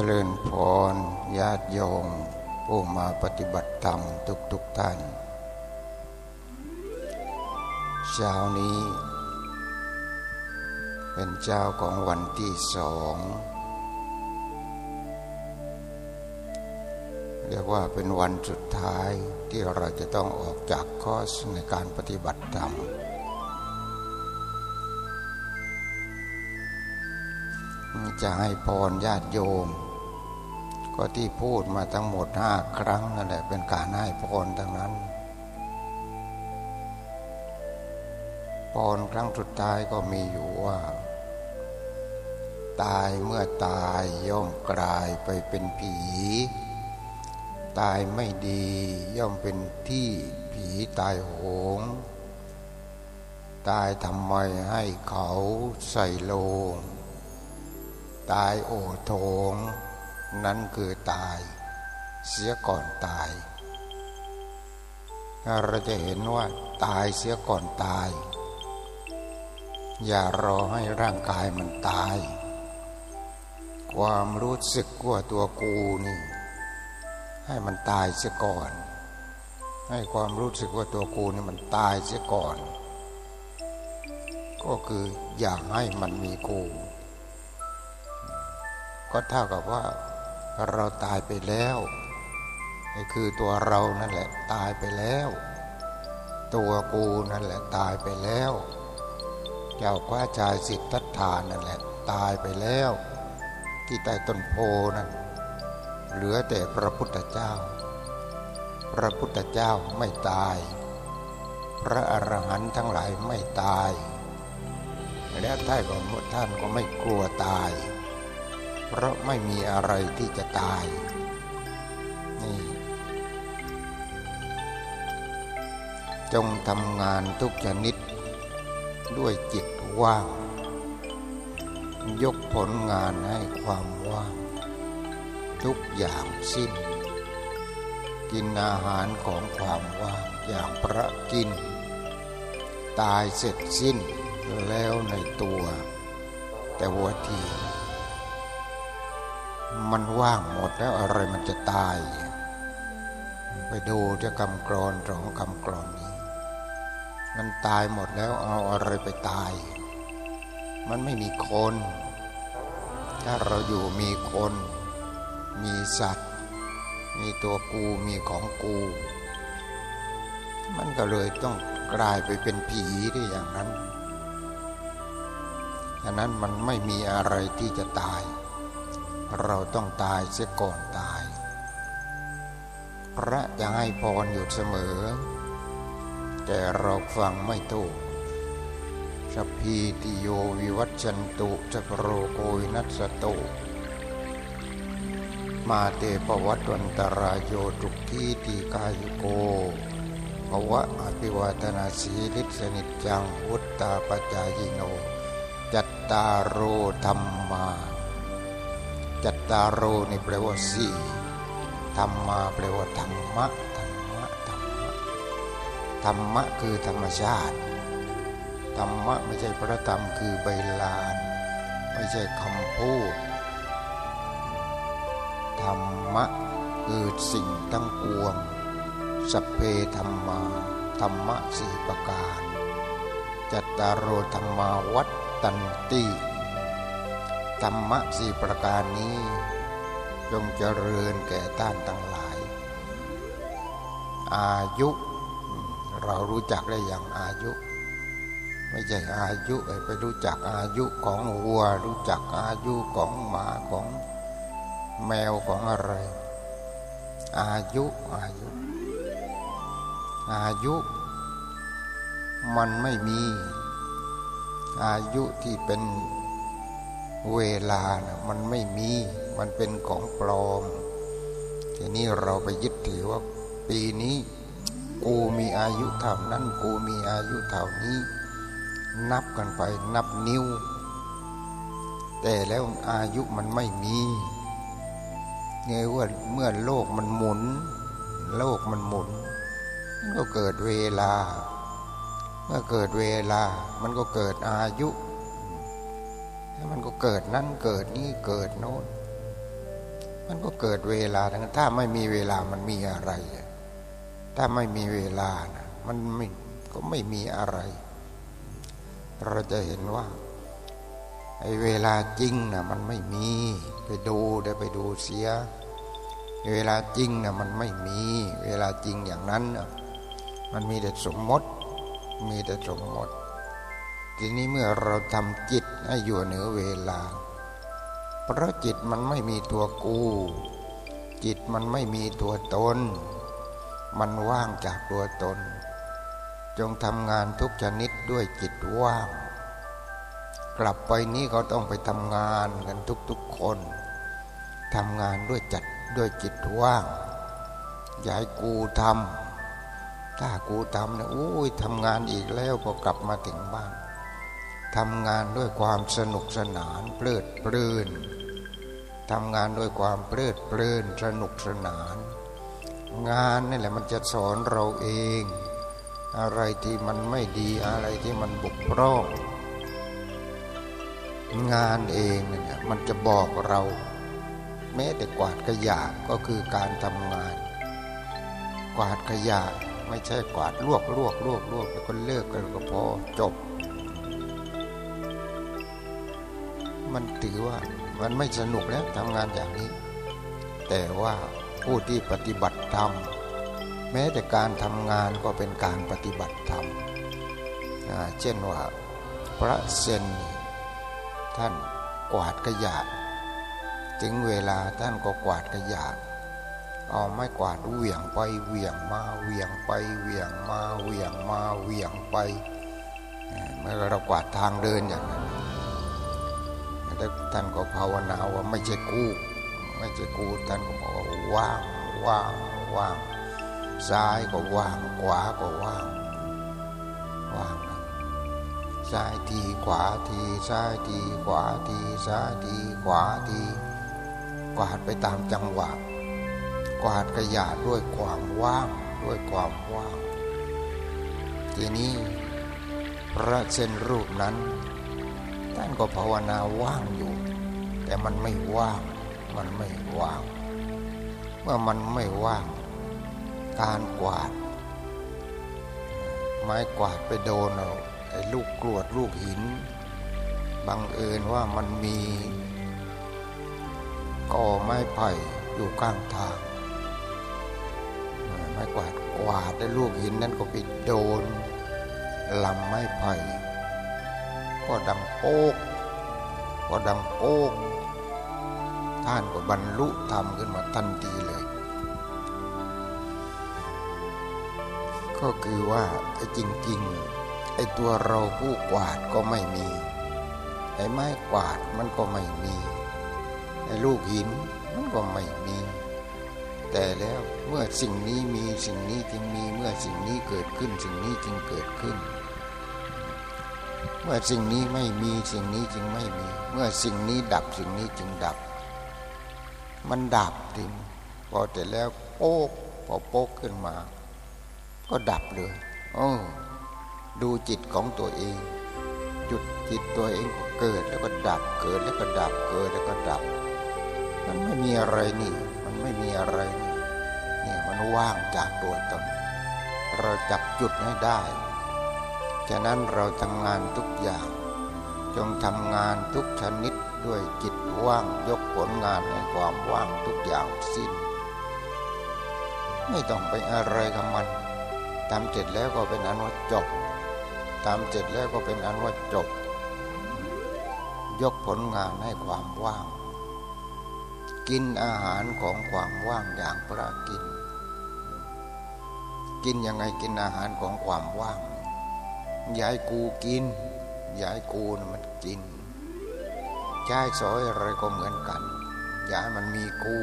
เจริญพรญาติโยม ผู้มาปฏิบัติธรรมทุกทุกท่าน เช้านี้ เป็นเจ้าของวันที่สองเรียกว่าเป็นวันสุดท้ายที่เราจะต้องออกจากคอสในการปฏิบัติธรรมจะให้พรญาติโยม ก็ที่พูดมาทั้งหมดห้าครั้งนั่นแหละเป็นการให้พรทั้งนั้นพรครั้งสุดท้ายก็มีอยู่ว่า ตายเมื่อตายย่อมกลายไปเป็นผี ตายไม่ดีย่อมเป็นที่ผีตายโหง ตายทำไมให้เขาใส่โลง ตายโอโถง นั้นคือตาย เสียก่อนตาย เราจะเห็นว่าตายเสียก่อนตาย อย่ารอให้ร่างกายมันตาย ความรู้สึกว่าตัวกูนี่ ให้มันตายเสียก่อน ให้ความรู้สึกว่าตัวกูนี่มันตายเสียก่อน ก็คืออย่าให้มันมีกูก็เท่ากับว่า เราตายไปแล้วคือตัวเรานั่นแหละตายไปแล้ว ตัวกูนั่นแหละตายไปแล้ว เจ้าคว้าชายสิทธัตถานั่นแหละตายไปแล้ว ที่ใต้ต้นโพนั่นเหลือแต่พระพุทธเจ้า พระพุทธเจ้าไม่ตาย พระอรหันต์ทั้งหลายไม่ตาย และท่านก็ท่านก็ไม่กลัวตาย เพราะไม่มีอะไรที่จะตายนี่จงทำงานทุกชนิด ด้วยจิตว่าง ยกผลงานให้ความว่าง ทุกอย่างสิ้น กินอาหารของความว่างอย่างพระกิน ตายเสร็จสิ้นแล้วในตัว แต่หัวที มันว่างหมดแล้วอะไรมันจะตาย ไปดูจะคำกรอนสองคำกรอนนี้ มันตายหมดแล้วเอาอะไรไปตาย มันไม่มีคน ถ้าเราอยู่มีคน มีสัตว์ มีตัวกูมีของกู มันก็เลยต้องกลายไปเป็นผีได้อย่างนั้นอันนั้นมันไม่มีอะไรที่จะตาย เราต้องตายเสียก่อนตาย พระจะให้พรอยู่เสมอ แต่เราฟังไม่ถูกสพีติโยวิวัชันตุจักโรโกยนัสตุ มาเตปวัตวันตรายโยทุกขีติกายุโกภวะอภิวาทนาสีลิสนิจังวุตตาปจายโน จัตตารโรธรรมา จัตตารโรนี่แปลว่าสี่ธรรมาแปลว่าธรรมะธรรมะธรรมะธรรมะคือธรรมชาติธรรมะไม่ใช่พระธรรมคือใบลาน ไม่ใช่คำพูดธรรมะคือสิ่งทั้งปวงสัพเพธรรมาธรรมะสี่ประการจัตตารโรธรรมาวัตตันติ ธรรมะสี่ประการนี้ จงเจริญแก่ท่านทั้งหลาย อายุเรารู้จักได้อย่างอายุ ไม่ใช่อายุไปรู้จักอายุของวัว รู้จักอายุของหมาของแมวของอะไร อายุอายุ อายุมันไม่มี อายุที่เป็น เวลานะมันไม่มี มันเป็นของปลอม ทีนี้เราไปยึดถือว่าปีนี้ กูมีอายุเท่านั้น กูมีอายุเท่านี้ นับกันไปนับนิ้ว แต่แล้วอายุมันไม่มีเงว่าเมื่อโลกมันหมุน โลกมันหมุนมันก็เกิดเวลา เมื่อเกิดเวลา มันก็เกิดอายุ เกิดนั่นเกิดนี่เกิดโน้นมันก็เกิดเวลาถ้าไม่มีเวลามันมีอะไร ถ้าไม่มีเวลานะมันไม่ก็ไม่มีอะไร เราจะเห็นว่าไอ้เวลาจริงนะมันไม่มี ไปดูได้ไปดูเสีย เวลาจริงนะมันไม่มี เวลาจริงอย่างนั้นนะมันมีแต่สมมติ มีแต่สมมติ ทีนี้เมื่อเราทำจิตให้อยู่เหนือเวลา เพราะจิตมันไม่มีตัวกู จิตมันไม่มีตัวตน มันว่างจากตัวตน จงทำงานทุกชนิดด้วยจิตว่าง กลับไปนี้ก็ต้องไปทำงานกันทุกๆคนทำงานด้วยจัดด้วยจิตว่างอย่าให้กูทำถ้ากูทำเนี่ยโอ้ยทำงานอีกแล้วพอกลับมาถึงบ้าน ทำงานด้วยความสนุกสนานเพลิดเพลินทำงานด้วยความเพลิดเพลินสนุกสนาน งานนี่แหละมันจะสอนเราเอง อะไรที่มันไม่ดีอะไรที่มันบุกพร่องงานเองเนี่ยมันจะบอกเรา แม้แต่กวาดขยะก็คือการทำงาน กวาดขยะไม่ใช่กวาดลวกลวกลวกลวกแล้วก็เลิกกันก็พอจบ มันถือว่ามันไม่สนุกแล้วทำงานอย่างนี้ แต่ว่าผู้ที่ปฏิบัติธรรมแม้แต่การทำงานก็เป็นการปฏิบัติธรรมเช่นว่าพระเซนท่านกวาดขยะ ถึงเวลาท่านก็กวาดขยะ เอาไม้กวาดเหวี่ยงไปเหวี่ยงมาเหวี่ยงไปเหวี่ยงมาเหวี่ยงมาเหวี่ยงไปเมื่อเรากวาดทางเดินอย่างนั้น แล้วท่านก็ภาวนาว่าไม่ใช่กูไม่ใช่กูท่านก็บอกว่าว่างว่างว่างซ้ายก็ว่างขวาก็ว่างว่างนะซ้ายทีขวาทีซ้ายทีขวาทีซ้ายทีขวาทีกวาดไปตามจังหวะกวาดขยะด้วยความว่างด้วยความว่าง ทีนี้พระเซนรูปนั้น ท่านก็ภาวนาว่างอยู่ แต่มันไม่ว่าง มันไม่ว่าง เมื่อมันไม่ว่าง การกวาด ไม้กวาดไปโดนเอาไอ้ลูกกรวดลูกหิน บังเอิญว่ามันมีก่อไม้ไผ่อยู่ข้างทาง ไม้กวาดกวาดได้ลูกหินนั้นก็ไปโดนลำไม้ไผ่ ก็ดังโป๊กก็ดังโป๊กท่านก็บรรลุธรรมขึ้นมาทันทีเลย ก็คือว่าไอ้จริงๆไอ้ตัวเราผู้กวาดก็ไม่มีไอ้ไม้กวาดมันก็ไม่มีไอ้ลูกหินมันก็ไม่มี แต่แล้วเมื่อสิ่งนี้มีสิ่งนี้จึงมีเมื่อสิ่งนี้เกิดขึ้นสิ่งนี้จึงเกิดขึ้น มื่อสิ่งนี้ไม่มีสิ่งนี้จึงไม่มี เมื่อสิ่งนี้ดับสิ่งนี้จึงดับ มันดับถึงพอแต่แล้วโป๊กพอโป๊กขึ้นมา ก็ดับเลยโอ้ดูจิตของตัวเอง จุดจิตตัวเองก็เกิดแล้วก็ดับเกิดแล้วก็ดับเกิดแล้วก็ดับ มันไม่มีอะไรนี่ มันไม่มีอะไรนี่เนี่ยมันว่างจากตัวตนเราจับจุดให้ได้ ฉะนั้นเราทำงานทุกอย่าง จงทำงานทุกชนิดด้วยจิตว่างยกผลงานในความว่างทุกอย่างสิ้น ไม่ต้องไปอะไรกับมันทำเสร็จแล้วก็เป็นอันว่าจบทำเสร็จแล้วก็เป็นอันว่าจบ ยกผลงานให้ความว่าง กินอาหารของความว่างอย่างพระกิน กินยังไงกินอาหารของความว่าง ยายกูกิน ยายกูนะมันกินใช้สอยอะไรก็เหมือนกันยายมันมีกู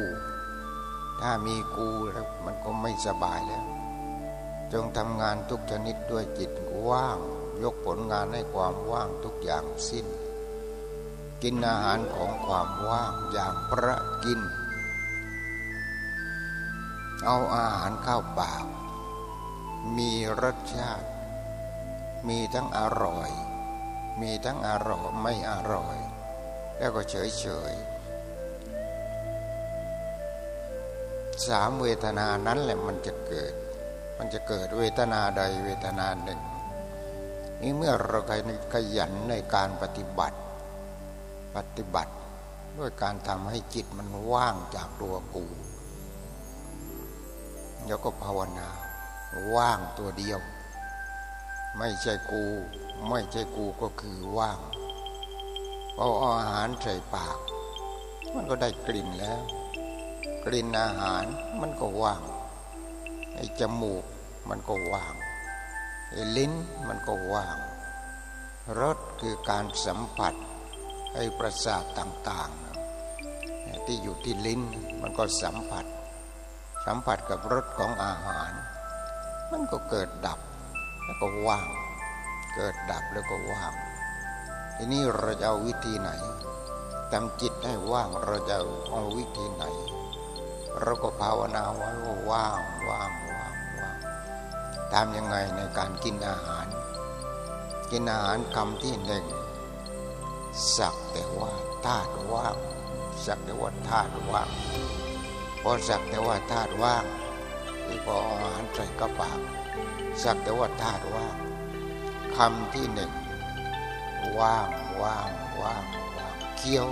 ถ้ามีกูแล้วมันก็ไม่สบายแล้ว จงทำงานทุกชนิดด้วยจิตว่าง ยกผลงานให้ความว่างทุกอย่างสิ้น กินอาหารของความว่างอย่างพระกิน เอาอาหารข้าวเปล่ามีรสชาติ มีทั้งอร่อย มีทั้งอร่อยไม่อร่อย แล้วก็เฉยเฉยสามเวทนานั้นแหละมันจะเกิด มันจะเกิดเวทนาใดเวทนาหนึ่ง นี่เมื่อเราขยันในการปฏิบัติ ปฏิบัติด้วยการทำให้จิตมันว่างจากตัวกู แล้วก็ภาวนาว่างตัวเดียว ไม่ใช่กู ไม่ใช่กูก็คือว่างเอาอาหารใส่ปาก มันก็ได้กลิ่นแล้ว กลิ่นอาหารมันก็ว่างไอ้จมูกมันก็ว่างไอ้ลิ้นมันก็ว่างรสคือการสัมผัสไอ้ประสาทต่างๆ ที่อยู่ที่ลิ้นมันก็สัมผัส สัมผัสกับรสของอาหาร มันก็เกิดดับ แล้วก็ว่าง เกิดดับแล้วก็ว่าง ทีนี้เราจะเอาวิธีไหนทำจิตให้ว่างเราจะเอาวิธีไหน เราก็ภาวนาไว้ว่าว่างว่างว่างว่างทำยังไงในการกินอาหาร กินอาหารคำที่หนึ่งสักแต่ว่าธาตุว่างสักแต่ว่าธาตุว่างพอสักแต่ว่าธาตุว่างที่พออาหารใส่กระปาก สักแต่ว่าธาตุว่างคำที่หนึ่งว่างว่างว่างว่างเคี้ยว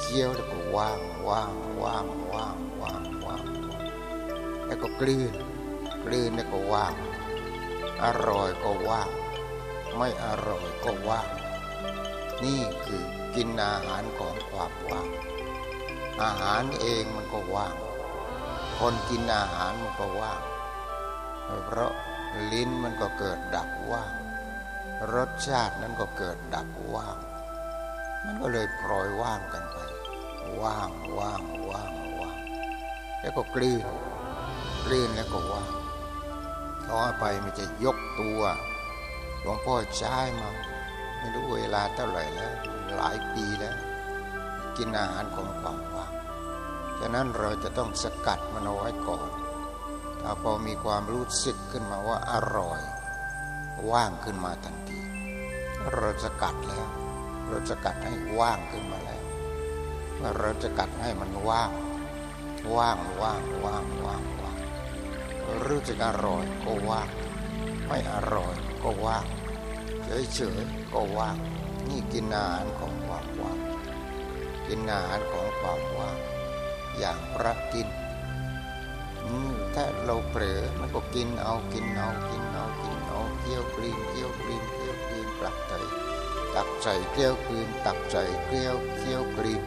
เคี้ยวแล้วก็ว่างว่างว่างว่างว่างว่างแล้วก็กลืนกลืนแล้วก็ว่าง อร่อยก็ว่าง ไม่อร่อยก็ว่าง นี่คือกินอาหารของความว่าง อาหารเองมันก็ว่าง คนกินอาหารมันก็ว่างเพราะ ลิ้นมันก็เกิดดับว่าง รสชาตินั้นก็เกิดดับว่าง มันก็เลยปล่อยว่างกันไป ว่างว่างว่างว่าง แล้วก็กลืนกลืนแล้วก็ว่างต่อไปมันจะยกตัวหลวงพ่อใช้มา ไม่รู้เวลาเท่าไหร่แล้วหลายปีแล้ว กินอาหารของความว่างฉะนั้นเราจะต้องสกัดมันเอาไว้ก่อน ถ้าพอมีความรู้สึกขึ้นมาว่าอร่อย ว่างขึ้นมาทันที เราจะกัดแล้ว เราจะกัดให้ว่างขึ้นมาแล้วเราจะกัดให้มันว่าง ว่างว่างว่างว่างว่างรู้สึกอร่อยก็ว่าง ไม่อร่อยก็ว่างเฉยเฉยก็ว่าง นี่กินอาหารของความว่าง กินอาหารของความว่าง อย่างพระกิน ถ้าเราเผลอมันก็กินเอากินเอากินเอากินเอาเกี้ยวกลีนเกี้ยวกลีนเกี้ยวกลีนปลักใจตักใส่เกี้ยวกลีนตักใส่เกี้ยวเกี้ยวกลีน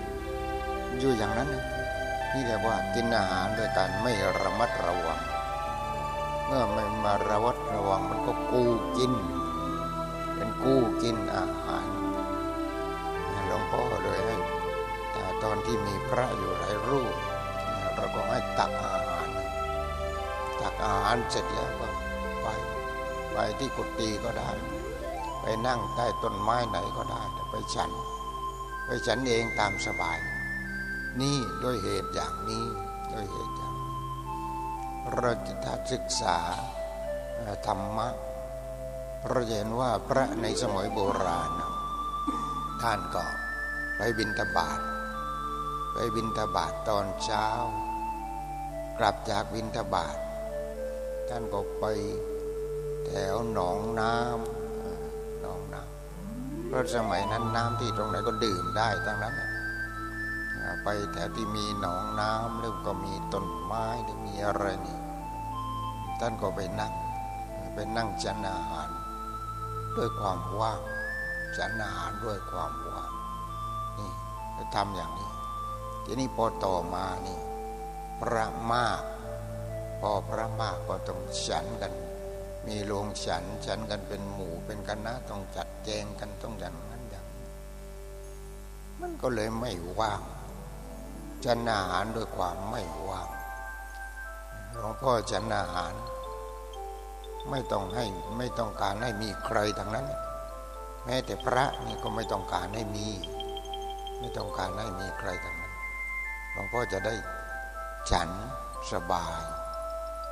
อยู่อย่างนั้นนี่เรียกว่ากินอาหารด้วยการไม่ระมัดระวัง เมื่อไม่มาระวัดระวังมันก็กูกิน เป็นกู้กินอาหารหลวงพ่อเลยให้ตอนที่มีพระอยู่หลายรูปเราก็ให้ตักอาหาร ตักอาหารเสร็จแล้วก็ไปไปที่กุฏิก็ได้ ไปนั่งใต้ต้นไม้ไหนก็ได้ไปฉัน ไปฉันเองตามสบาย นี่ด้วยเหตุอย่างนี้ด้วยเหตุอย่างเราจะถ้าศึกษาธรรมะเราเห็นว่าพระในสมัยโบราณ ท่านก็ไปบินทบาทไปบินทบาทตอนเช้ากลับจากบินทบาท ท่านก็ไปแถวหนองน้ำหนองน้ำเพราะสมัยนั้นน้ำที่ตรงไหนก็ดื่มได้ทั้งนั้นไปแถวที่มีหนองน้ำหรือก็มีต้นไม้หรือมีอะไรนี่ท่านก็ไปนั่งไปนั่งฉันอาหาร ด้วยความว่างฉันอาหารด้วยความว่างนี่ทำอย่างนี้ ทีนี้พอต่อมานี่พระมาก พอพระมากก็ต้องฉันกัน มีโรงฉันฉันกันเป็นหมู่เป็นคณะต้องจัดแจงกันต้องอย่างนั้นอย่างมันก็เลยไม่ว่างฉันอาหารด้วยความไม่ว่างหลวงพ่อฉันอาหาร ไม่ต้องให้ไม่ต้องการให้มีใครทั้งนั้น แม้แต่พระนี่ก็ไม่ต้องการให้มี ไม่ต้องการให้มีใครทั้งนั้นหลวงพ่อจะได้ฉันสบาย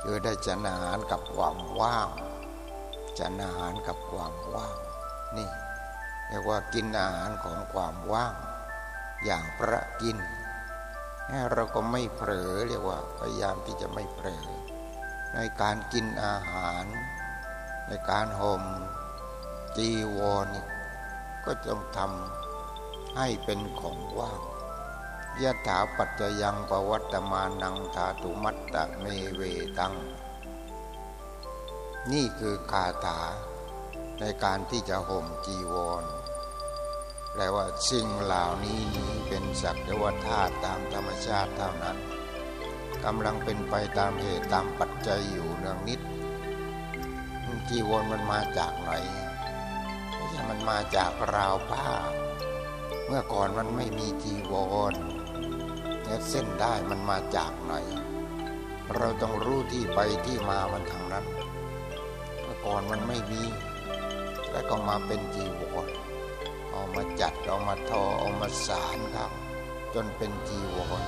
คือได้ฉันอาหารกับความว่างฉันอาหารกับความว่าง นี่เรียกว่ากินอาหารของความว่าง อย่างพระกินเราก็ไม่เผลอเรียกว่าพยายามที่จะไม่เผลอในการกินอาหาร ในการห่มจีวรก็ต้องทำให้เป็นของว่าง ยะถาปัจจยังปวัตมานังธาตุมัตตะเมเวตัง นี่คือคาถาในการที่จะห่มจีวรแปลว่าสิ่งเหล่านี้นี้เป็นสักแต่ว่าธาตุตามธรรมชาติเท่านั้นกำลังเป็นไปตามเหตุตามปัจจัยอยู่เนืองนิดจีวรมันมาจากไหนมันมาจากราวผ้า เมื่อก่อนมันไม่มีจีวร เนี่ยเส้นได้มันมาจากไหน เราต้องรู้ที่ไปที่มามันทางนั้นเมื่อก่อนมันไม่มี แล้วก็มาเป็นจีวรเอามาจัดเอามาทอเอามาสารครับจนเป็นจีวร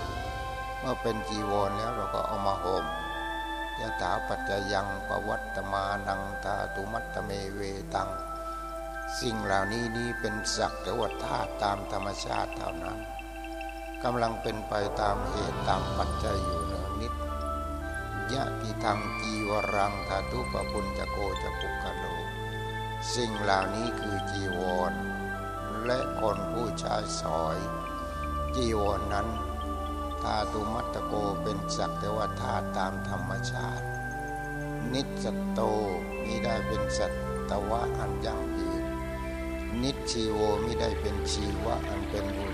เมื่อเป็นจีวรแล้วเราก็เอามาห่มยะถาปัจจยังปวัตมานังตาตุมัตตเมเวตัง สิ่งเหล่านี้นี้เป็นสักแต่ว่าธาตุตามธรรมชาติเท่านั้น กำลังเป็นไปตามเหตุตามปัจจัยอยู่เนืองนิดยะทิทางจีวรังธาตุปปุญจโกจะปุกกะโลสิ่งเหล่านี้คือจีวร และคนผู้ชายสอย จีวรนนั้นธาตุมัตตโกเป็นสักแต่ว่าธาตุตามธรรมชาติ นิสสัตโตมิได้เป็นสัตวะอันยั่งยืนนิชชีโวมิได้เป็นชีวะอันเป็นบุรุษบุคคล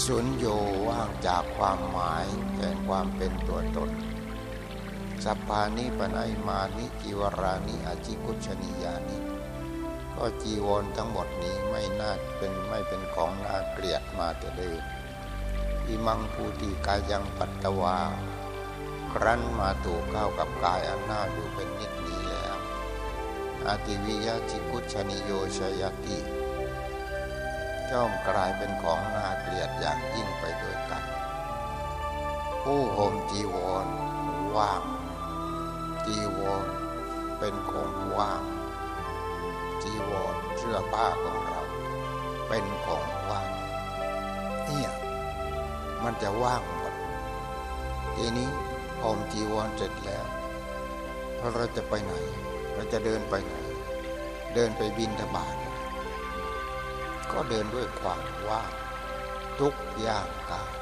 สุญโญ ว่างจากความหมายแห่งความเป็นตัวตน สัพพานิ ปะนะ อิมานิจีวะรานิอะชิคุจฉะนียานิ ก็จีวรทั้งหมดนี้ไม่น่าเป็นไม่เป็นของน่าเกลียดมาแต่เดิมอิมังภูติกายังปัตตวา ครั้นมาถูกเข้ากับกายอันน่าอยู่เป็นนิดนี้แล้ว อาติวิยะจิกุชนิโยชยติ จ้อมกลายเป็นของน่าเกลียดอย่างยิ่งไปโดยกัน ผู้ห่มจีวรว่าง จีวรเป็นของว่าง จีวรเสื้อผ้าของเรา เป็นของว่างเนี่ยมันจะว่างหมดทีนี้ห่มจีวรเสร็จแล้วเราจะไปไหน เราจะเดินไปไหน เดินไปบินทบาท ก็เดินด้วยความว่าง ทุกอย่างกาย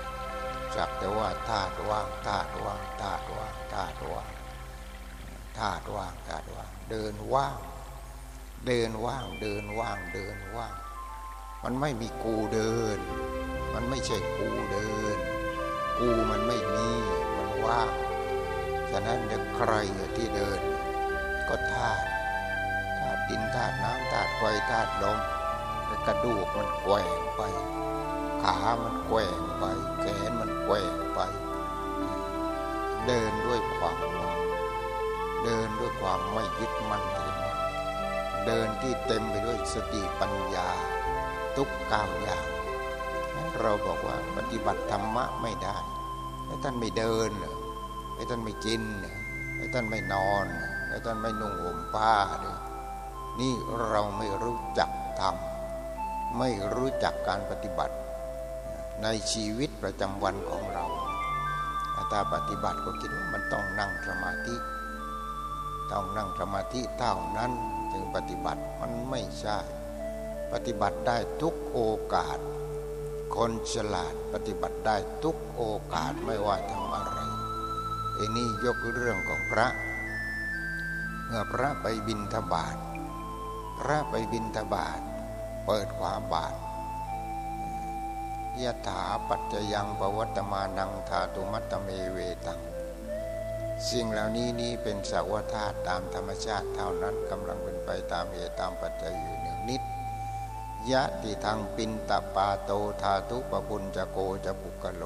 จักแต่ว่าธาตุว่างธาตุว่างธาตุว่างธาตุว่างธาตุว่างธาตุว่าง เดินว่าง เดินว่างเดินว่างเดินว่าง มันไม่มีกูเดิน มันไม่ใช่กูเดิน กูมันไม่มีมันว่างฉะนั้นเด็กใครที่เดิน ก็ธาตุธาตุดินธาตุน้ำธาตุไฟธาตุลม กระดูกมันแกว่งไป ขามันแกว่งไป แขนมันแกว่งไป เดินด้วยความว่างเดินด้วยความไม่ยึดมั่นถือมั่นเดินที่เต็มไปด้วยสติปัญญา ทุกก้าวอย่าง เราบอกว่าปฏิบัติธรรมะไม่ได้ให้ท่านไม่เดินให้ท่านไม่กินให้ท่านไม่นอนให้ท่านไม่นุ่งห่มผ้าเลยนี่เราไม่รู้จักธรรม ไม่รู้จักการปฏิบัติในชีวิตประจำวันของเราถ้าปฏิบัติก็คิดว่ามันต้องนั่งสมาธิ ต้องนั่งสมาธิเท่านั้นจึงปฏิบัติมันไม่ใช่ ปฏิบัติได้ทุกโอกาส คนฉลาดปฏิบัติได้ทุกโอกาสไม่ว่าทำอะไรเอนี่ยกเรื่องของพระ เมื่อพระไปบินทบาทพระไปบินทบาท เปิดขวาบาทยะถาปัจจยังปวัตมานังธาตุมัตตเมเวตัง สิ่งเหล่านี้นี้เป็นสาวธาตุตามธรรมชาติเท่านั้นกำลังเป็นไปตามเหตุตามปัจจัยอยู่หนึ่งนิดยะติทางปินตปาโตธาตุปปุญจะโกจะปุกโล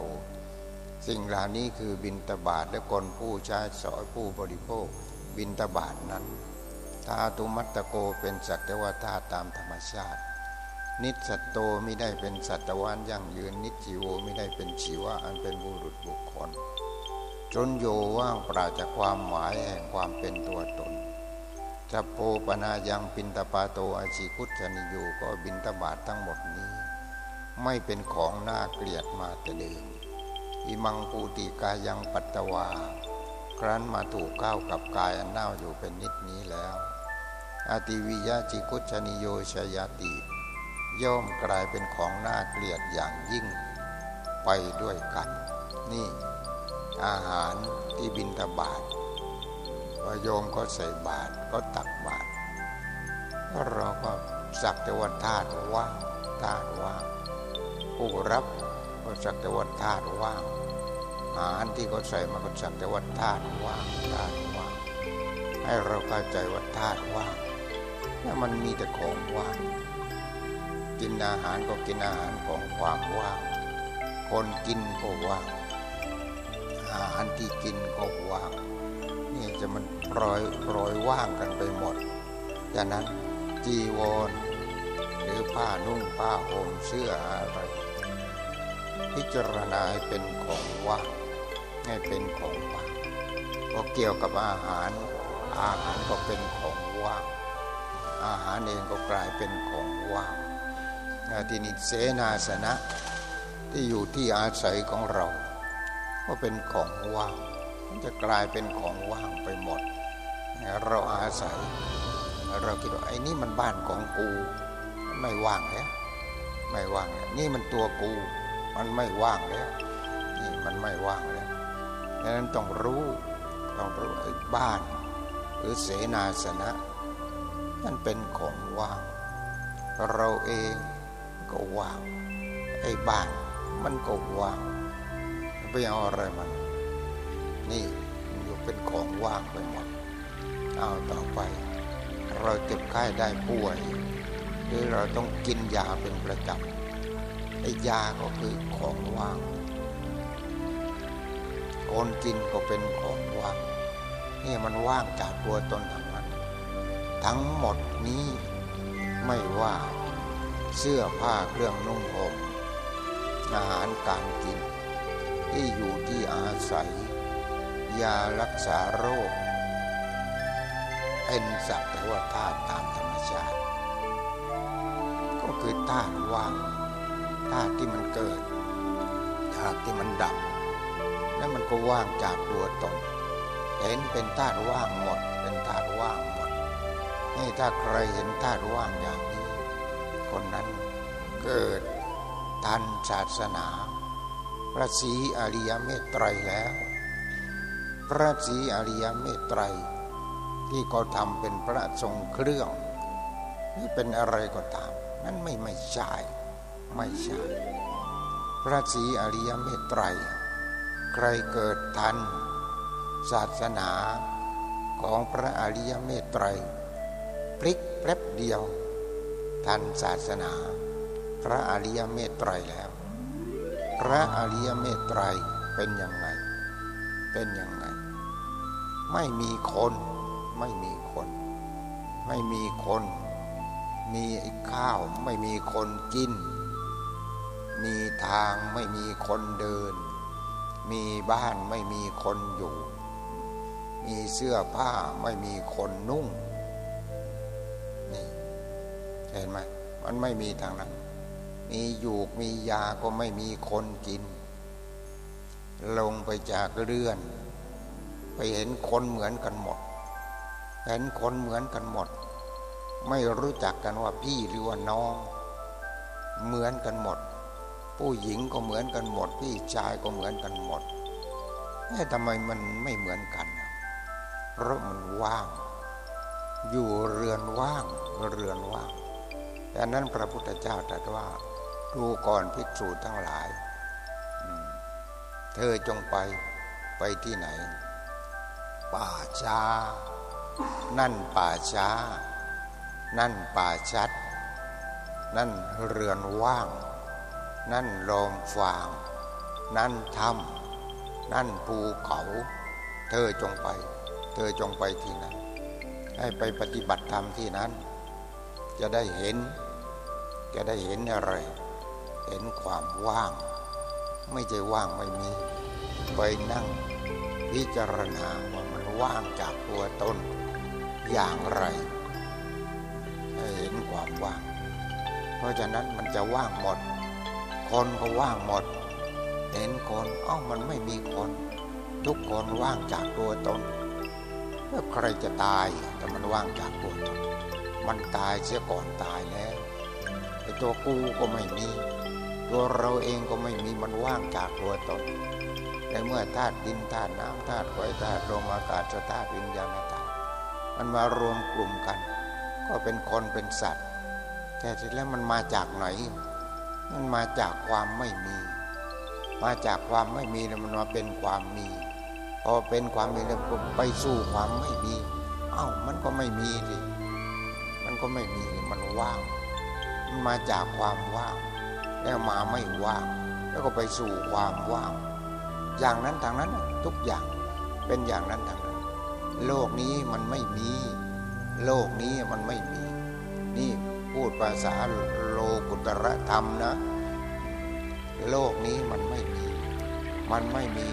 สิ่งเหล่านี้คือบินตบาทและคนผู้ใช้สอยผู้บริโภค บินตบาทนั้นธาตุมัตตโกเป็นสัตวธาตุตามธรรมชาติ นิสัตโตไม่ได้เป็นสัตวานยั่งยืน นิจิโวไม่ได้เป็นชีวะอันเป็นบุรุษบุคคล จนโยว่างปราจากความหมายแห่งความเป็นตัวตนจะโพปนายังปินตปาโตอาชีคุตชนิโยก็บินตบาททั้งหมดนี้ ไม่เป็นของน่าเกลียดมาแต่เดิมอิมังปูติกายังปัตตวา ครั้นมาถูกก้าวกับกายอันเน่าอยู่เป็นนิดนี้แล้ว อติวิยะจิกุชนิโยชยติ ย่อมกลายเป็นของน่าเกลียดอย่างยิ่งไปด้วยกัน นี่อาหารที่บินทบาทพอโยมก็ใส่บาตรก็ตักบาตรเราก็สักแต่ว่าธาตุว่างธาตุว่างผู้รับก็สักแต่ว่าธาตุว่างอาหารที่เขาใส่มาก็สักแต่ว่าธาตุว่างธาตุว่าง ให้เราเข้าใจว่าธาตุว่างแล้วมันมีแต่ของว่าง กินอาหารก็กินอาหารของความว่างคนกินก็ว่างอาหารที่กินก็ว่างนี่จะมันปล่อยปล่อยว่างกันไปหมดดังนั้นจีวรหรือผ้านุ่งผ้าห่มเสื้ออะไร พิจารณาให้เป็นของว่างให้เป็นของว่างพอเกี่ยวกับอาหาร อาหารก็เป็นของว่างอาหารเองก็กลายเป็นของว่าง ทีนี้เสนาสนะที่อยู่ที่อาศัยของเรา ก็เป็นของว่างมันจะกลายเป็นของว่างไปหมด เราอาศัย เราคิดว่าไอ้นี่มันบ้านของกู ไม่ว่างแล้วไม่ว่างแล้วนี่มันตัวกู มันไม่ว่างแล้วนี่มันไม่ว่างแล้วดังนั้นต้องรู้ต้องรู้ไอ้บ้านหรือเสนาสนะนั่นเป็นของว่าง เราเอง ก็วางไอ้บ้านมันก็วางไปเอาอะไรมัน นี่มันอยู่เป็นของว่างไปหมด เอาต่อไป เราเจ็บไข้ได้ป่วย หรือเราต้องกินยาเป็นประจำไอ้ยาก็คือของว่างคนกินก็เป็นของว่างนี่มันว่างจากตัวตนทั้งนั้นทั้งหมดนี้ไม่ว่า เสื้อผ้าเครื่องนุ่งห่มอาหารการกิน ที่อยู่ที่อาศัย ยารักษาโรค เป็นสักแต่ว่าธาตุตามธรรมชาติ ก็คือธาตุว่างธาตุที่มันเกิดธาตุที่มันดับ แล้วมันก็ว่างจากตัวตนเห็นเป็นธาตุว่างหมด เป็นธาตุว่างหมดนี่ถ้าใครเห็นธาตุว่างอย่างนี้ คนนั้น เกิดทันศาสนา พระศรีอริยเมตไตรแล้ว พระศรีอริยเมตไตร ที่เขาทำเป็นพระทรงเครื่องนี่เป็นอะไรก็ตาม นั่นไม่ไม่ใช่ไม่ใช่พระศรีอริยเมตไตร ใครเกิดทัน ศาสนาของพระอริยเมตไตรพลิกแป๊บเดียว ทันศาสนา พระอริยเมตไตรแล้ว พระอริยเมตไตรเป็นยังไง เป็นยังไง ไม่มีคน ไม่มีคน ไม่มีคน มีข้าวไม่มีคนกิน มีทางไม่มีคนเดิน มีบ้านไม่มีคนอยู่ มีเสื้อผ้าไม่มีคนนุ่ง เห็นไหมมันไม่มีทางนั้น มีอยู่มียาก็ไม่มีคนกิน ลงไปจากเรือน ไปเห็นคนเหมือนกันหมด เห็นคนเหมือนกันหมด ไม่รู้จักกันว่าพี่หรือว่าน้อง เหมือนกันหมด ผู้หญิงก็เหมือนกันหมด พี่ชายก็เหมือนกันหมดแต่ทำไมมันไม่เหมือนกันเพราะมันว่าง อยู่เรือนว่างเรือนว่าง แต่นั้นพระพุทธเจ้าตรัสว่าดูก่อนภิกษุทั้งหลาย เธอจงไปไปที่ไหน ป่าช้า นั่นป่าช้า นั่นป่าชัด นั่นเรือนว่าง นั่นโรงฟาง นั่นถ้ำนั่นภูเขา เธอจงไป เธอจงไปที่นั้น ให้ไปปฏิบัติธรรมที่นั้น จะได้เห็น จะได้เห็นอะไร เห็นความว่าง ไม่ใช่ว่างไม่มีไปนั่งพิจารณาว่ามันว่างจากตัวตนอย่างไรหเห็นความว่าง เพราะฉะนั้นมันจะว่างหมด คนก็ว่างหมด เห็นคนเอ้ามันไม่มีคน ทุกคนว่างจากตัวตนแล้วใครจะตายแต่มันว่างจากตัวตนมันตายเสียก่อนตายแล้ว ไอ้ตัวกูก็ไม่มี ตัวเราเองก็ไม่มีมันว่างจากตัวตนในเมื่อธาตุดินธาตุน้ำธาตุไฟธาตุลมอากาศธาตุวิญญาณธาตุมันมารวมกลุ่มกัน ก็เป็นคนเป็นสัตว์ แต่ทีแล้วมันมาจากไหน มันมาจากความไม่มี มาจากความไม่มีแล้วมันมาเป็นความมีพอเป็นความมีแล้วก็ไปสู่ความไม่มี เอ้ามันก็ไม่มีดิมันก็ไม่มีมันว่าง มาจากความว่างแล้วมาไม่ว่าง แล้วก็ไปสู่ความว่าง อย่างนั้นทางนั้นทุกอย่างเป็นอย่างนั้นทางนั้น โลกนี้มันไม่มี โลกนี้มันไม่มี นี่พูดภาษาโลกุตระธรรมนะ โลกนี้มันไม่มี มันไม่มี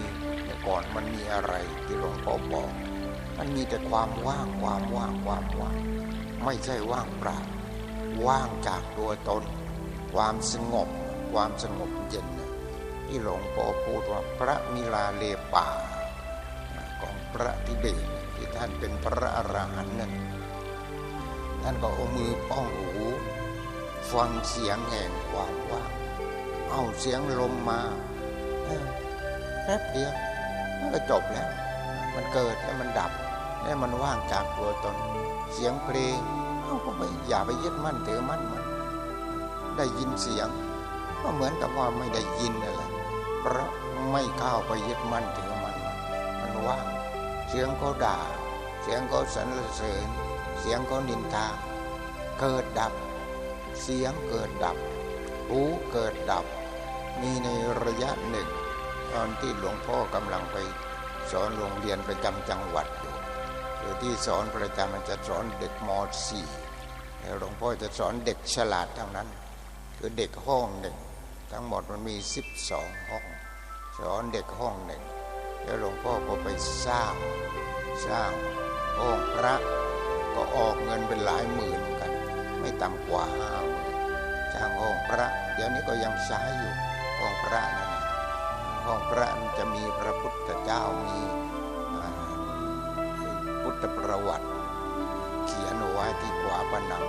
ก่อนมันมีอะไรที่หลวงพ่อบอก มันมีแต่ความว่างความว่างความว่าง ไม่ใช่ว่างเปล่า ว่างจากตัวตน ความสงบความสงบเย็นที่หลวงพ่อพูดว่าพระมิลาเลป่าของพระทิเบตที่ท่านเป็นพระอรหันต์นั่นท่านก็เอามือป้องหูฟังเสียงแห่งความว่างเอาเสียงลมมาแป๊บเดียวมันก็จบแล้ว มันเกิดแล้วมันดับ แล้วมันว่างจากตัวตน เสียงเพลง ก็ไม่อย่าไปยึดมั่นถือมั่นมันได้ยินเสียง ก็เหมือนกับว่าไม่ได้ยินอะไรเพราะไม่เข้าไปยึดมั่นถือมันมันว่างเสียงก็ด่า เสียงก็สรรเสริญ เสียงก็นินทา เกิดดับ เสียงเกิดดับหูเกิดดับ มีในระยะหนึ่ง ตอนที่หลวงพ่อกำลังไปสอนโรงเรียนประจำจังหวัดอยู่ หรือที่สอนประจำมันจะสอนเด็กม .4 แล้วหลวงพ่อจะสอนเด็กฉลาดทั้งนั้น คือเด็กห้องหนึ่งทั้งหมดมันมี 12 ห้อง สอนเด็กห้องหนึ่งแล้วหลวงพ่อก็ไปสร้างสร้างห้องพระก็ออกเงินเป็นหลายหมื่นกัน ไม่ต่ำกว่าห้าหมื่นสร้างห้องพระเดี๋ยวนี้ก็ยังใช้อยู่ห้องพระนั่นห้องพระจะมีพระพุทธเจ้ามี พุทธประวัติ เขียนไว้ที่ขวาผนัง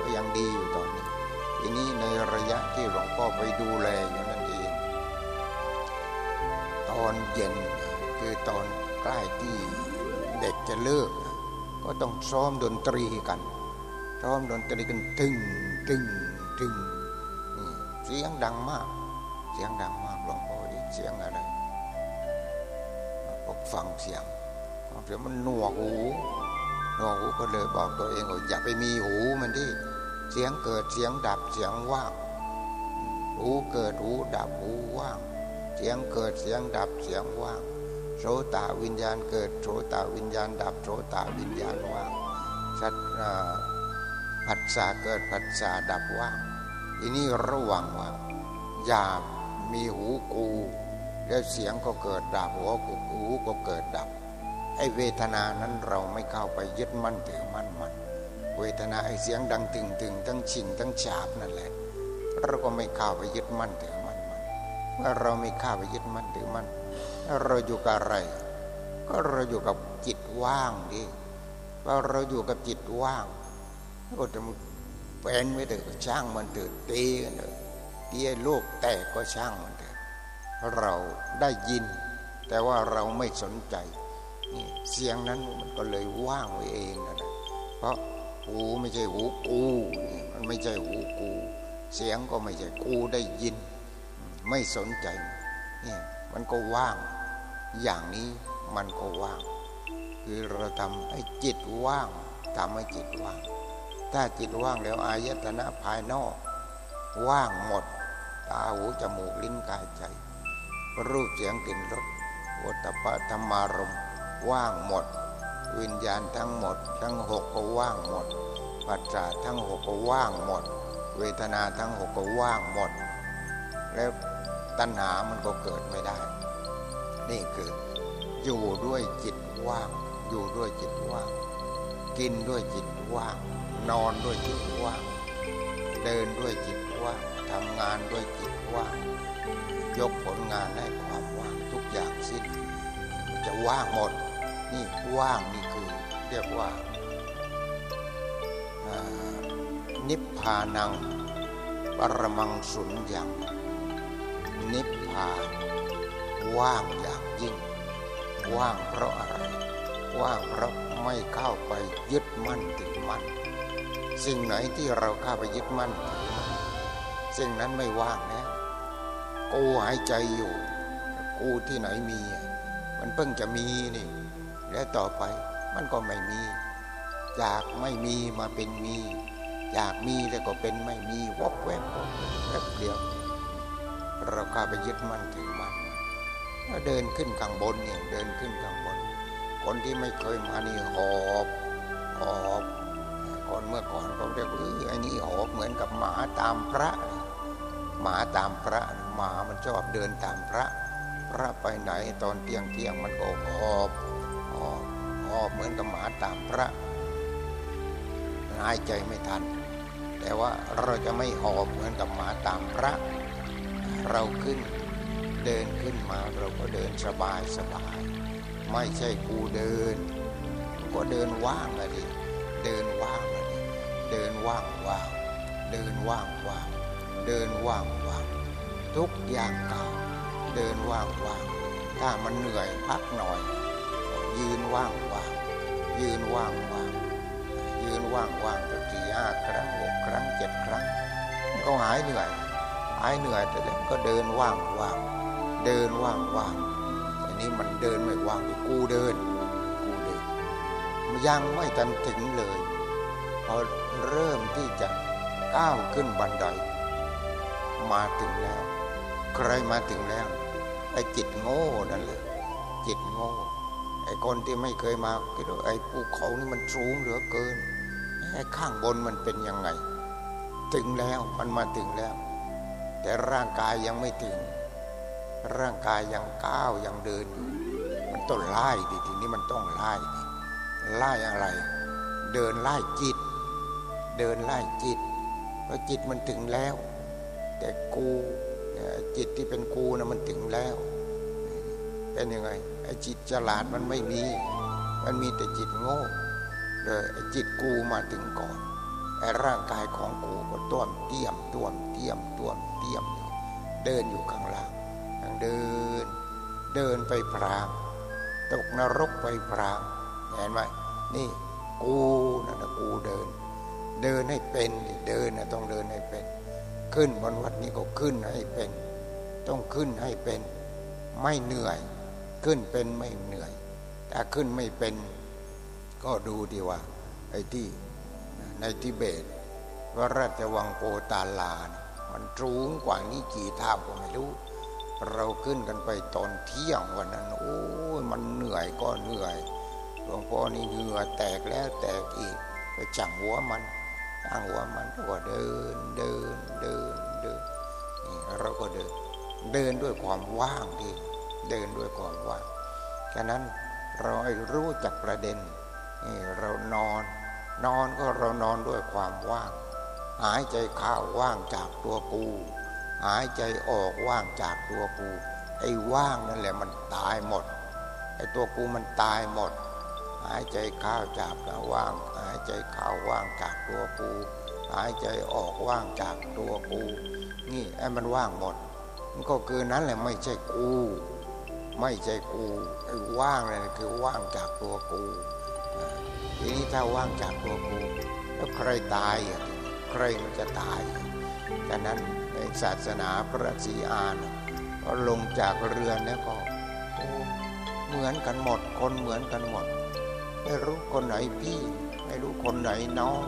ก็ยังดีอยู่ตอนนี้ ทีนี้ในระยะที่หลวงพ่อไปดูแลอยู่นั่นเอง ตอนเย็นคือตอนใกล้ที่เด็กจะเลิก ก็ต้องซ้อมดนตรีกันซ้อมดนตรีกันตึงตึงตึงเสียงดังมาก เสียงดังมากหลวงพ่อได้เสียงอะไรผมฟังเสียง เสียงมันหนวกหูหนวกหูก็เลยบอกตัวเองว่าอย่าไปมีหูมันที่เสียงเกิดเสียงดับเสียงว่างหูเกิดหูดับหูว่าง เสียงเกิดเสียงดับเสียงว่างโสตวิญญาณเกิดโสตวิญญาณดับโสตวิญญาณว่างสัตผัสสะเกิดผัสสะดับว่างทีนี้ระวังว่าอย่ามีหูกู แล้วเสียงก็เกิดดับหัวกูหูก็เกิดดับ ไอเวทนานั้นเราไม่เข้าไปยึดมั่นถือมั่นมัน เวทนาไอเสียงดังตึงตึงทั้งชิงทั้งฉาบนั่นแหละ เราก็ไม่เข้าไปยึดมั่นถือมั่นมันเมื่อเราไม่เข้าไปยึดมั่นถือมั่นเราอยู่กับอะไร ก็เราอยู่กับจิตว่างดิว่าเราอยู่กับจิตว่างก็จะเป็นไม่เถอะช่างมันเถิดตีกันเถอะเตี้ยโลกแตกก็ช่างมันเถอะเราได้ยิน แต่ว่าเราไม่สนใจ เสียงนั้นมันก็เลยว่างไว้เองนะเพราะหูไม่ใช่หูกูมันไม่ใช่หูกู เสียงก็ไม่ใช่กูได้ยิน ไม่สนใจเนี่ยมันก็ว่าง อย่างนี้มันก็ว่าง คือเราทำให้จิตว่างทำให้จิตว่าง ถ้าจิตว่างแล้วอายตนะภายนอก ว่างหมด ตาหูจมูกลิ้นกายใจ รูปเสียงกลิ่นรสวัตปะธรรมารม ว่างหมด วิญญาณทั้งหมด ทั้งหกก็ว่างหมด ปัจจาทั้งหกก็ว่างหมด เวทนาทั้งหกก็ว่างหมด แล้วตัณหามันก็เกิดไม่ได้ นี่คืออยู่ด้วยจิตว่าง อยู่ด้วยจิตว่าง กินด้วยจิตว่าง นอนด้วยจิตว่าง เดินด้วยจิตว่างทำงานด้วยจิตว่าง ยกผลงานให้ความว่างทุกอย่างสิ้น จะว่างหมด นี่ว่างนี่คือเรียกว่านิพพานัง ปรมังสุญญ์นิพพานว่างอย่างยิ่ง ว่างเพราะอะไร ว่างเพราะไม่เข้าไปยึดมั่นถือมั่น สิ่งไหนที่เราเข้าไปยึดมั่นถือมั่นสิ่งนั้นไม่ว่างแล้วกูหายใจอยู่ กูที่ไหนมี มันเพิ่งจะมีนี่ และต่อไปมันก็ไม่มี จากไม่มีมาเป็นมี อยากมีแล้วก็เป็นไม่มีวบแวบแป๊บเดียว เราเข้าไปยึดมั่นถือมั่นเดินขึ้นข้างบนเนี่ยเดินขึ้นข้างบน คนที่ไม่เคยมานี่หอบหอบก่อนเมื่อก่อนเขาเรียกว่าไอ้นี่หอบเหมือนกับหมาตามพระหมาตามพระหมามันชอบเดินตามพระ พระไปไหนตอนเที่ยงเที่ยงมันก็หอบหอบหอบเหมือนกับหมาตามพระหายใจไม่ทัน แต่ว่าเราจะไม่หอบเหมือนกับหมาตามพระ เราขึ้นเดินขึ้นมาเราก็เดินสบายสบาย ไม่ใช่กูเดิน ก็เดินว่างอะดิเดินว่างอะดิเดินว่างว่างเดินว่างว่างเดินว่างว่างทุกอย่างก้า เดินว่างว่างถ้ามันเหนื่อยพักหน่อย ยืนว่างว่างยืนว่างว่างยืนว่างว่างสักสี่ห้าครั้งหกครั้งเจ็ดครั้งก็หายเหนื่อย หายเหนื่อยแต่แล้วก็เดินว่างว่างเดินว่างว่างอันนี้มันเดินไม่ว่างกูเดินกูเดินยังไม่ทันถึงเลยพอเริ่มที่จะก้าวขึ้นบันไดมาถึงแล้ว ใครมาถึงแล้วไอ้จิตโง่นั่นเลยจิตโง่ไอ้คนที่ไม่เคยมาคิดว่าไอ้ภูเขานี่มันสูงเหลือเกินไอ้ข้างบนมันเป็นยังไง ถึงแล้วมันมาถึงแล้ว แต่ร่างกายยังไม่ถึง ร่างกายยังก้าวยังเดินอยู่มันต้องไล่ดิทีนี้มันต้องไล่ไล่อะไร เดินไล่จิต เดินไล่จิตเพราะจิตมันถึงแล้ว แต่กู จิตที่เป็นกูนะมันถึงแล้ว เป็นยังไงไอ้จิตฉลาดมันไม่มี มันมีแต่จิตโง่เลยจิตกูมาถึงก่อนไอ้ร่างกายของกูก็ต้วมเตี้ยมต้วมเตี้ยมต้วมเตี้ยมอยู่เดินอยู่ข้างล่างยังเดิน เดินไปพรางตกนรกไปพรางเห็นไหมนี่กูนั่นนะกูเดิน เดินให้เป็นเดินนะต้องเดินให้เป็น ขึ้นบนวัดนี้ก็ขึ้นให้เป็น ต้องขึ้นให้เป็น ไม่เหนื่อย ขึ้นเป็นไม่เหนื่อยแต่ขึ้นไม่เป็น ก็ดูดีว่า ไอ้ที่ในทิเบตว่าราชวังโปตาลานมันสูงกว่านี้กี่เท่าก็ไม่รู้ เราขึ้นกันไปตอนเที่ยงวันนั้น โอ้ยมันเหนื่อยก็เหนื่อย หลวงพ่อนี่เหงื่อแตกแล้วแตกอีกไปจังหัวมัน จังหัวมันก็เดินเดินเดินเดินนี่เราก็เดิน เดินด้วยความว่างที่เดินด้วยความว่างแค่นั้นเราให้รู้จักประเด็นนี่เรานอน นอนก็เรานอนด้วยความว่าง หายใจเข้าว่างจากตัวกู หายใจออกว่างจากตัวกูไอ้ว่างนั่นแหละมันตายหมดไอ้ตัวกูมันตายหมดายใจเข้าจากว่าง หายใจเข้าว่างจากตัวกูหายใจออกว่างจากตัวกูนี่ไอ้มันว่างหมด มันก็คือนั้นแหละไม่ใช่กู ไม่ใช่กูไอ้ว่างนั่คือว่างจากตัวกูทีนี้ถ้าว่างจากตัวกู แล้วใครตายอะใครมันจะตายดังนั้นในศาสนาพระศรีอานก็ลงจากเรือนแล้วก็เหมือนกันหมดคนเหมือนกันหมด ไม่รู้คนไหนพี่ ไม่รู้คนไหนน้อง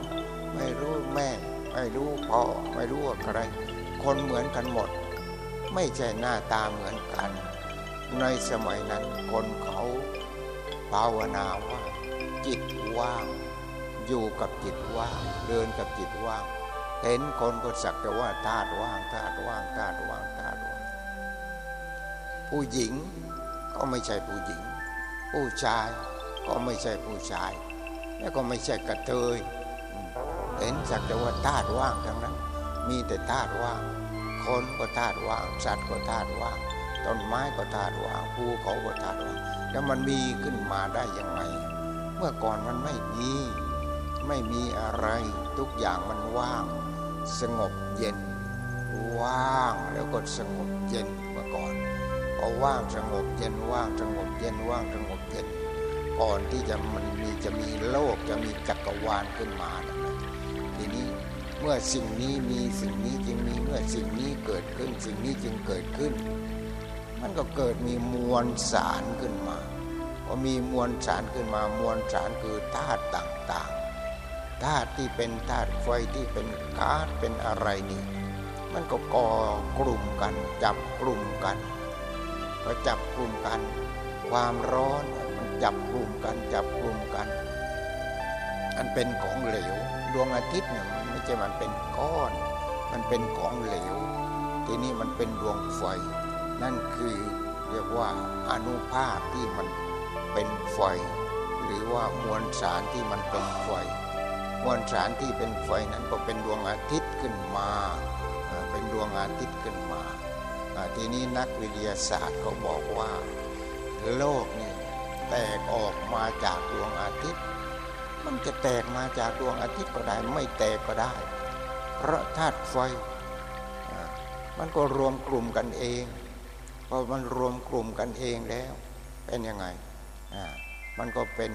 ไม่รู้แม่ ไม่รู้พ่อไม่รู้ว่าใครคนเหมือนกันหมด ไม่ใช่หน้าตาเหมือนกัน ในสมัยนั้นคนเขาภาวนาว่าจิตว่าง อยู่กับจิตว่าง เดินกับจิตว่าง เห็นคนก็สักแต่ว่าธาตุว่างธาตุว่างธาตุว่างธาตุว่าง ผู้หญิงก็ไม่ใช่ผู้หญิง ผู้ชาย ก็ไม่ใช่ผู้ชาย แล้วก็ไม่ใช่กระเทยเห็นสักแต่ว่าธาตุว่างทั้งนั้น มีแต่ธาตุว่าง คนก็ธาตุว่าง สัตว์ก็ธาตุว่าง ต้นไม้ก็ธาตุว่างภูเขาก็ธาตุว่าง แล้วมันมีขึ้นมาได้ยังไง เมื่อก่อนมันไม่มี ไม่มีอะไร ทุกอย่างมันว่าง สงบเย็น ว่างแล้วก็สงบเย็นเมื่อก่อนพอว่างสงบเย็นว่างสงบเย็นว่างสงบเย็น ก่อนที่จะมันมีจะมีโลกจะมีจักรวาลขึ้นมานะทีนี้เมื่อสิ่งนี้มีสิ่งนี้จึงมีเมื่อสิ่งนี้เกิดขึ้น สิ่งนี้จึงเกิดขึ้น มันก็เกิดมีมวลสารขึ้นมาพอมีมวลสารขึ้นมามวลสารคือธาตุต่างๆธาตุที่เป็นธาตุไฟที่เป็นก๊าซเป็นอะไรนี่มันก็ก่อกลุ่มกัน จับกลุ่มกันพอจับกลุ่มกัน ความร้อนมัน จับกลุ่มกันจับกลุ่มกัน อันเป็นของเหลวดวงอาทิตย์เนี่ยมันไม่ใช่มันเป็นก้อน มันเป็นของเหลว ทีนี้มันเป็นดวงไฟ นั่นคือเรียกว่าอนุภาคที่มันเป็นไฟ หรือว่ามวลสารที่มันเป็นไฟ มวลสารที่เป็นไฟนั้นก็เป็นดวงอาทิตย์ขึ้นมา เป็นดวงอาทิตย์ขึ้นมา ทีนี้นักวิทยาศาสตร์เขาบอกว่าโลกนี่ แตกออกมาจากดวงอาทิตย์ มันจะแตกมาจากดวงอาทิตย์ก็ได้ไม่แตกก็ได้ เพราะธาตุไฟ มันก็รวมกลุ่มกันเองพอมันรวมกลุ่มกันเองแล้ว เป็นยังไง มันก็เป็น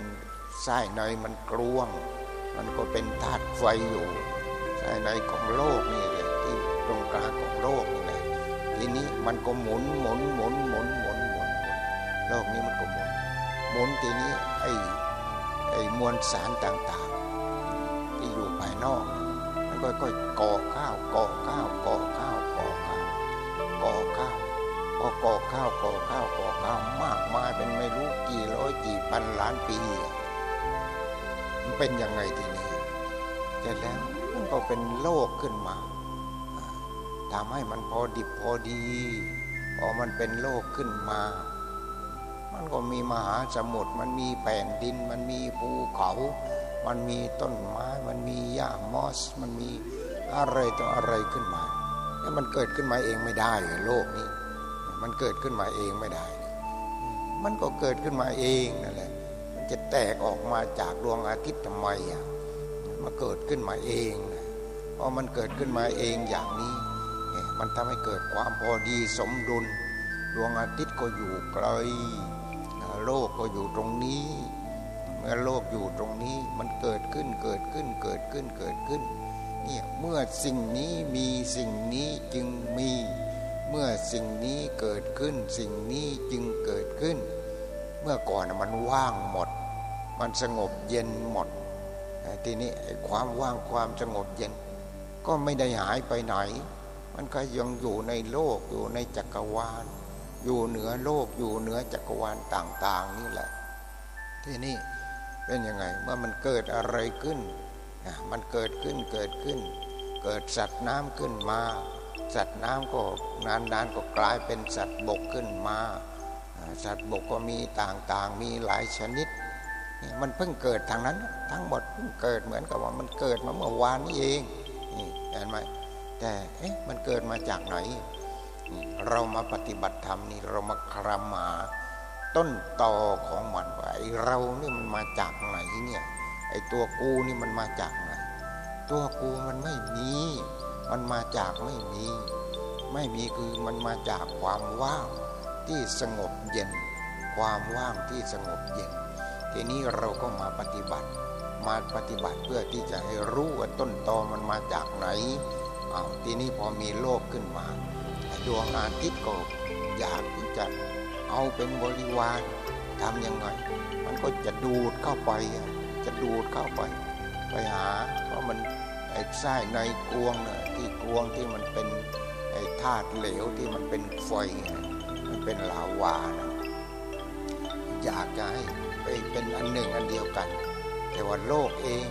ไส้ในมันกลวง มันก็เป็นธาตุไฟอยู่ไส้ในของโลกนี่เลยที่ตรงกลางของโลกนี่แหละทีนี้มันก็หมุนหมุนหมุนหมุนหมุนหมุนโลกนี้มันก็หมุน หมุนทีนี้ไอ้ไอ้มวลสารต่างๆ ที่อยู่ภายนอกมันก็ค่อยก่อข้าวก่อข้าวก่อข้าวก่อข้าวก่อข้าวพอก่อข้าวก่อข้าวก่อข้าวมากมายเป็นไม่รู้กี่ร้อยกี่พันล้านปีมันเป็นยังไงทีนี้เสร็จแล้วมันก็เป็นโลกขึ้นมาทำให้มันพอดิบพอดี พอมันเป็นโลกขึ้นมา มันก็มีมหาสมุทรมันมีแผ่นดิน มันมีภูเขา มันมีต้นไม้ มันมีหญ้ามอส มันมีอะไรต่ออะไรขึ้นมาแล้วมันเกิดขึ้นมาเองไม่ได้โลกนี้ มันเกิดขึ้นมาเองไม่ได้ มันก็เกิดขึ้นมาเองนั่นแหละมันจะแตกออกมาจากดวงอาทิตย์ทำไมอะมาเกิดขึ้นมาเองเพอมันเกิดขึ้นมาเองอย่างนี้ มันทำให้เกิดความพอดีสมดุล ดวงอาทิตย์ก็อยู่ไกล โลกก็อยู่ตรงนี้ เมื่อโลกอยู่ตรงนี้มันเกิดขึ้นเกิดขึ้นเกิดขึ้นเกิดขึ้นเนี่ยเมื่อสิ่งนี้มีสิ่งนี้จึงมี เมื่อสิ่งนี้เกิดขึ้น สิ่งนี้จึงเกิดขึ้น เมื่อก่อนมันว่างหมด มันสงบเย็นหมดทีนี้ความว่างความสงบเย็น ก็ไม่ได้หายไปไหน มันก็ยังอยู่ในโลกอยู่ในจักรวาล อยู่เหนือโลกอยู่เหนือจักรวาลต่าง ๆ นี่แหละ ที่นี่เป็นยังไงเมื่อมันเกิดอะไรขึ้นมันเกิดขึ้นเกิดขึ้น เกิดสัตว์น้ำขึ้นมา สัตว์น้ำก็นานๆก็กลายเป็นสัตว์บกขึ้นมา สัตว์บกก็มีต่างๆ มีหลายชนิดมันเพิ่งเกิดทางนั้นทั้งหมดเพิ่งเกิดเหมือนกับว่ามันเกิดมาเมื่อวานนี้เองนี่เห็นไหมแต่เอ๊ะมันเกิดมาจากไหน เรามาปฏิบัติธรรมนี่เรามาครามาต้นตอของมันว่าไอเรานี่มันมาจากไหนเนี่ยไอตัวกูนี่มันมาจากไหนตัวกูมันไม่มี มันมาจากไม่มี ไม่มีคือมันมาจากความว่างที่สงบเย็น ความว่างที่สงบเย็น ทีนี้เราก็มาปฏิบัติ มาปฏิบัติเพื่อที่จะให้รู้ว่าต้นตอมันมาจากไหนอ้าวทีนี้พอมีโลกขึ้นมา ดวงอาทิตย์ก็อยากที่จะเอาเป็นบริวารทำยังไง มันก็จะดูดเข้าไป จะดูดเข้าไป ไปหา เพราะมันไอ้ไส้ในกวงน่ะที่กวงที่มันเป็นไอ้ธาตุเหลวที่มันเป็นไฟมันเป็นลาวานะอยากจะให้ไปเป็นอันหนึ่งอันเดียวกัน แต่ว่าโลกเอง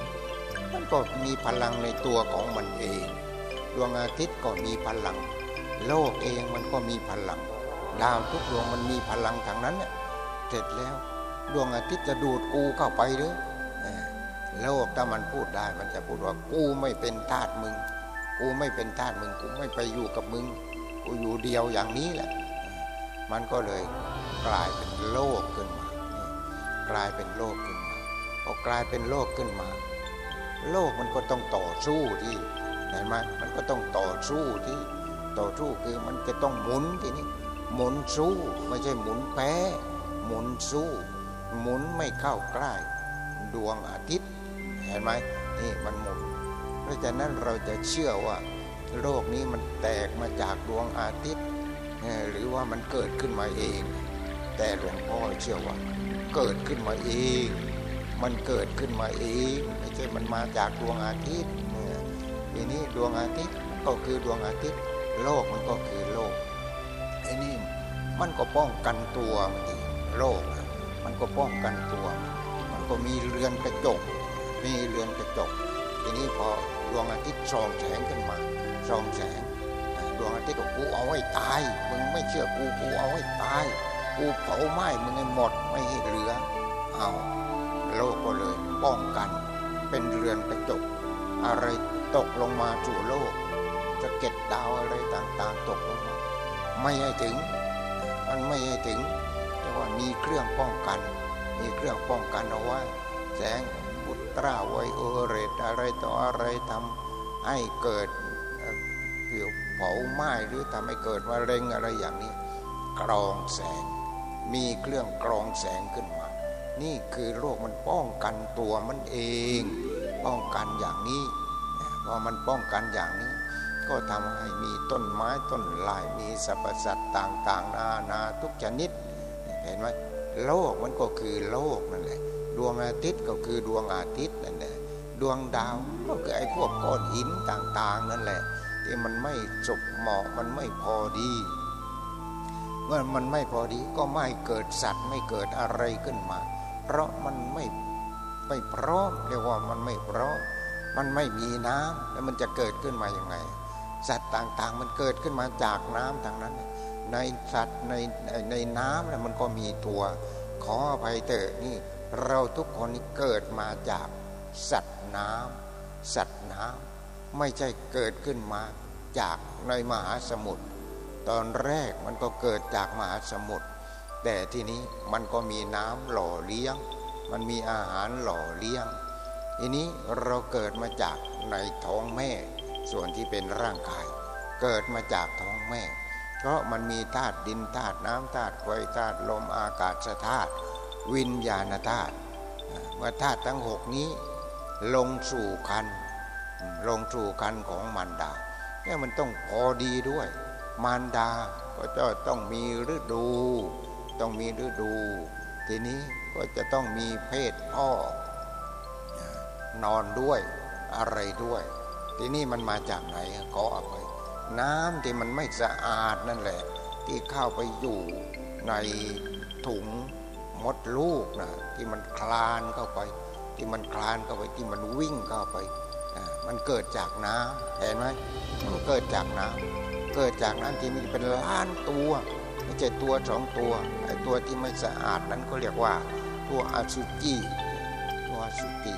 มันก็มีพลังในตัวของมันเอง ดวงอาทิตย์ก็มีพลัง โลกเองมันก็มีพลัง ดาวทุกดวงมันมีพลังทางนั้นเนี่ยเสร็จแล้ว ดวงอาทิตย์จะดูดกูเข้าไปหรือโลกถ้ามันพูดได้มันจะพูดว่ากูไม่เป็นทาสมึง กูไม่เป็นทาสมึงกูไม่ไปอยู่กับมึง กูอยู่เดียวอย่างนี้แหละ มันก็เลยกลายเป็นโลกขึ้นมากลายเป็นโลกขึ้นมาพอกลายเป็นโลกขึ้นมา โลกมันก็ต้องต่อสู้ที่เห็นไหมมันก็ต้องต่อสู้ที่ ต่อสู้คือมันจะต้องหมุนทีนี้หมุนสู้ไม่ใช่หมุนแพ้หมุนสู้หมุนไม่เข้าใกล้ดวงอาทิตย์ เห็นไหมนี่มันหมุนเพราะฉะนั้นเราจะเชื่อว่า โลกนี้มันแตกมาจากดวงอาทิตย์ หรือว่ามันเกิดขึ้นมาเอง แต่หลวงพ่อเชื่อว่า เกิดขึ้นมาเอง มันเกิดขึ้นมาเองไม่ใช่มันมาจากดวงอาทิตย์ทีนี้ดวงอาทิตย์ก็คือดวงอาทิตย์ โลกมันก็คือโลกไอ้นี่มันก็ป้องกันตัวมันดีโลกมันก็ป้องกันตัว มันก็มีเรือนกระจก มีเรือนกระจก ทีนี้พอดวงอาทิตย์ส่องแสงขึ้นมาส่องแสงดวงอาทิตย์ก็กูเอาไว้ตาย มึงไม่เชื่อกูกูเอาไว้ตาย กูเผาไหม้มึงให้หมดไม่ให้เหลือ เอาโลกก็เลยป้องกัน เป็นเรือนกระจก อะไรตกลงมาสู่โลก เก็ดดาวอะไรต่างๆ ตกลงมาไม่ให้ถึง มันไม่ให้ถึงแต่ว่ามีเครื่องป้องกัน มีเครื่องป้องกันเอาไว้แสงบุตราไวโอเรตอะไรต่ออะไรทำให้เกิดเกี่ยวเผาไหม้หรือทำให้เกิดมะเร็งอะไรอย่างนี้ กรองแสง มีเครื่องกรองแสงขึ้นมา นี่คือโลกมันป้องกันตัวมันเอง ป้องกันอย่างนี้พอมันป้องกันอย่างนี้ ก็ทำให้มีต้นไม้ต้นลายมีสรรพสัตว์ต่าง ๆ นานาทุกชนิด เห็นไหมโลกมันก็คือโลกนั่นแหละ ดวงอาทิตย์ก็คือดวงอาทิตย์นั่นแหละดวงดาวก็คือไอ้พวกก้อนหินต่างๆ นั่นแหละ ที่มันไม่จบเหมาะมันไม่พอดี เมื่อมันไม่พอดีก็ไม่เกิดสัตว์ไม่เกิดอะไรขึ้นมา เพราะมันไม่ไม่พร้อมเรียกว่ามันไม่พร้อมมันไม่มีน้ำแล้วมันจะเกิดขึ้นมาอย่างไง สัตว์ต่างๆ มันเกิดขึ้นมาจากน้ำทางนั้น ในสัตว์ในในน้ำนี่ยมันก็มีตัว ขออภัยเถอะนี่ เราทุกคนนี่เกิดมาจากสัตว์น้ำสัตว์น้ำไม่ใช่เกิดขึ้นมาจากในมหาสมุทรตอนแรกมันก็เกิดจากมหาสมุทรแต่ทีนี้มันก็มีน้ำหล่อเลี้ยง มันมีอาหารหล่อเลี้ยง ทีนี้เราเกิดมาจากในท้องแม่ ส่วนที่เป็นร่างกาย เกิดมาจากท้องแม่ เพราะมันมีธาตุดินธาตุน้ำธาตุไฟธาตุลมอากาศธาตุวิญญาณธาตุเมื่อธาตุทั้งหกนี้ ลงสู่คัน ลงสู่คันของมารดาเนี่ยมันต้องพอดีด้วย มารดาก็จะต้องมีฤดู ต้องมีฤดู ทีนี้ก็จะต้องมีเพศพ่อนอนด้วยอะไรด้วย ทีนี้มันมาจากไหนก็อาไปน้ำที่มันไม่สะอาดนั่นแหละ ที่เข้าไปอยู่ในถุงมดลูกนะที่มันคลานเข้าไป ที่มันคลานเข้าไปที่มันวิ่งเข้าไปมันเกิดจากน้ำเห็นไหมมันเกิดจากน้ำเกิดจากน้ำที่มีเป็นล้านตัวไม่ใช่ตัวสองตัวไอ้ตัวที่ไม่สะอาดนั้นก็เรียกว่า ตัวอสุจิตัวอสุจิ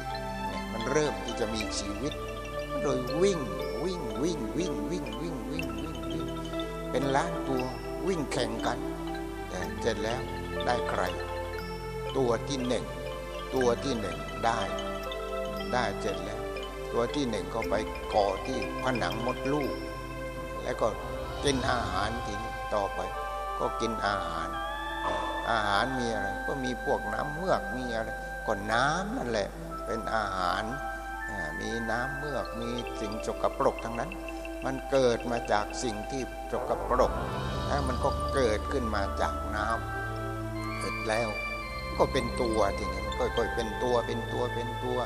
มันเริ่มที่จะมีชีวิต โดยวิ่งวิ่งวิ่งวิ่งวิ่งวิ่งวิ่งวิ่งวิ่งเป็นล้านตัววิ่งแข่งกัน แต่เสร็จแล้วได้ใคร ตัวที่หนึ่งตัวที่หนึ่งได้ ได้เสร็จแล้ว ตัวที่หนึ่งก็ไปกาะที่ผนังมดลูก แล้วก็กินอาหารทีนี้ต่อไป ก็กินอาหาร อาหารมีอะไร ก็มีพวกน้ำเมือกมีอะไรก็น้ำนั่นแหละเป็นอาหาร มีน้ำเมือกมีสิ่งจกกระปรกทั้งนั้น มันเกิดมาจากสิ่งที่จกกระปรกแล้วมันก็เกิดขึ้นมาจากน้ำเสร็จแล้วก็เป็นตัวทีนี้มันค่อยๆเป็นตัวเป็นตัวเป็นตัว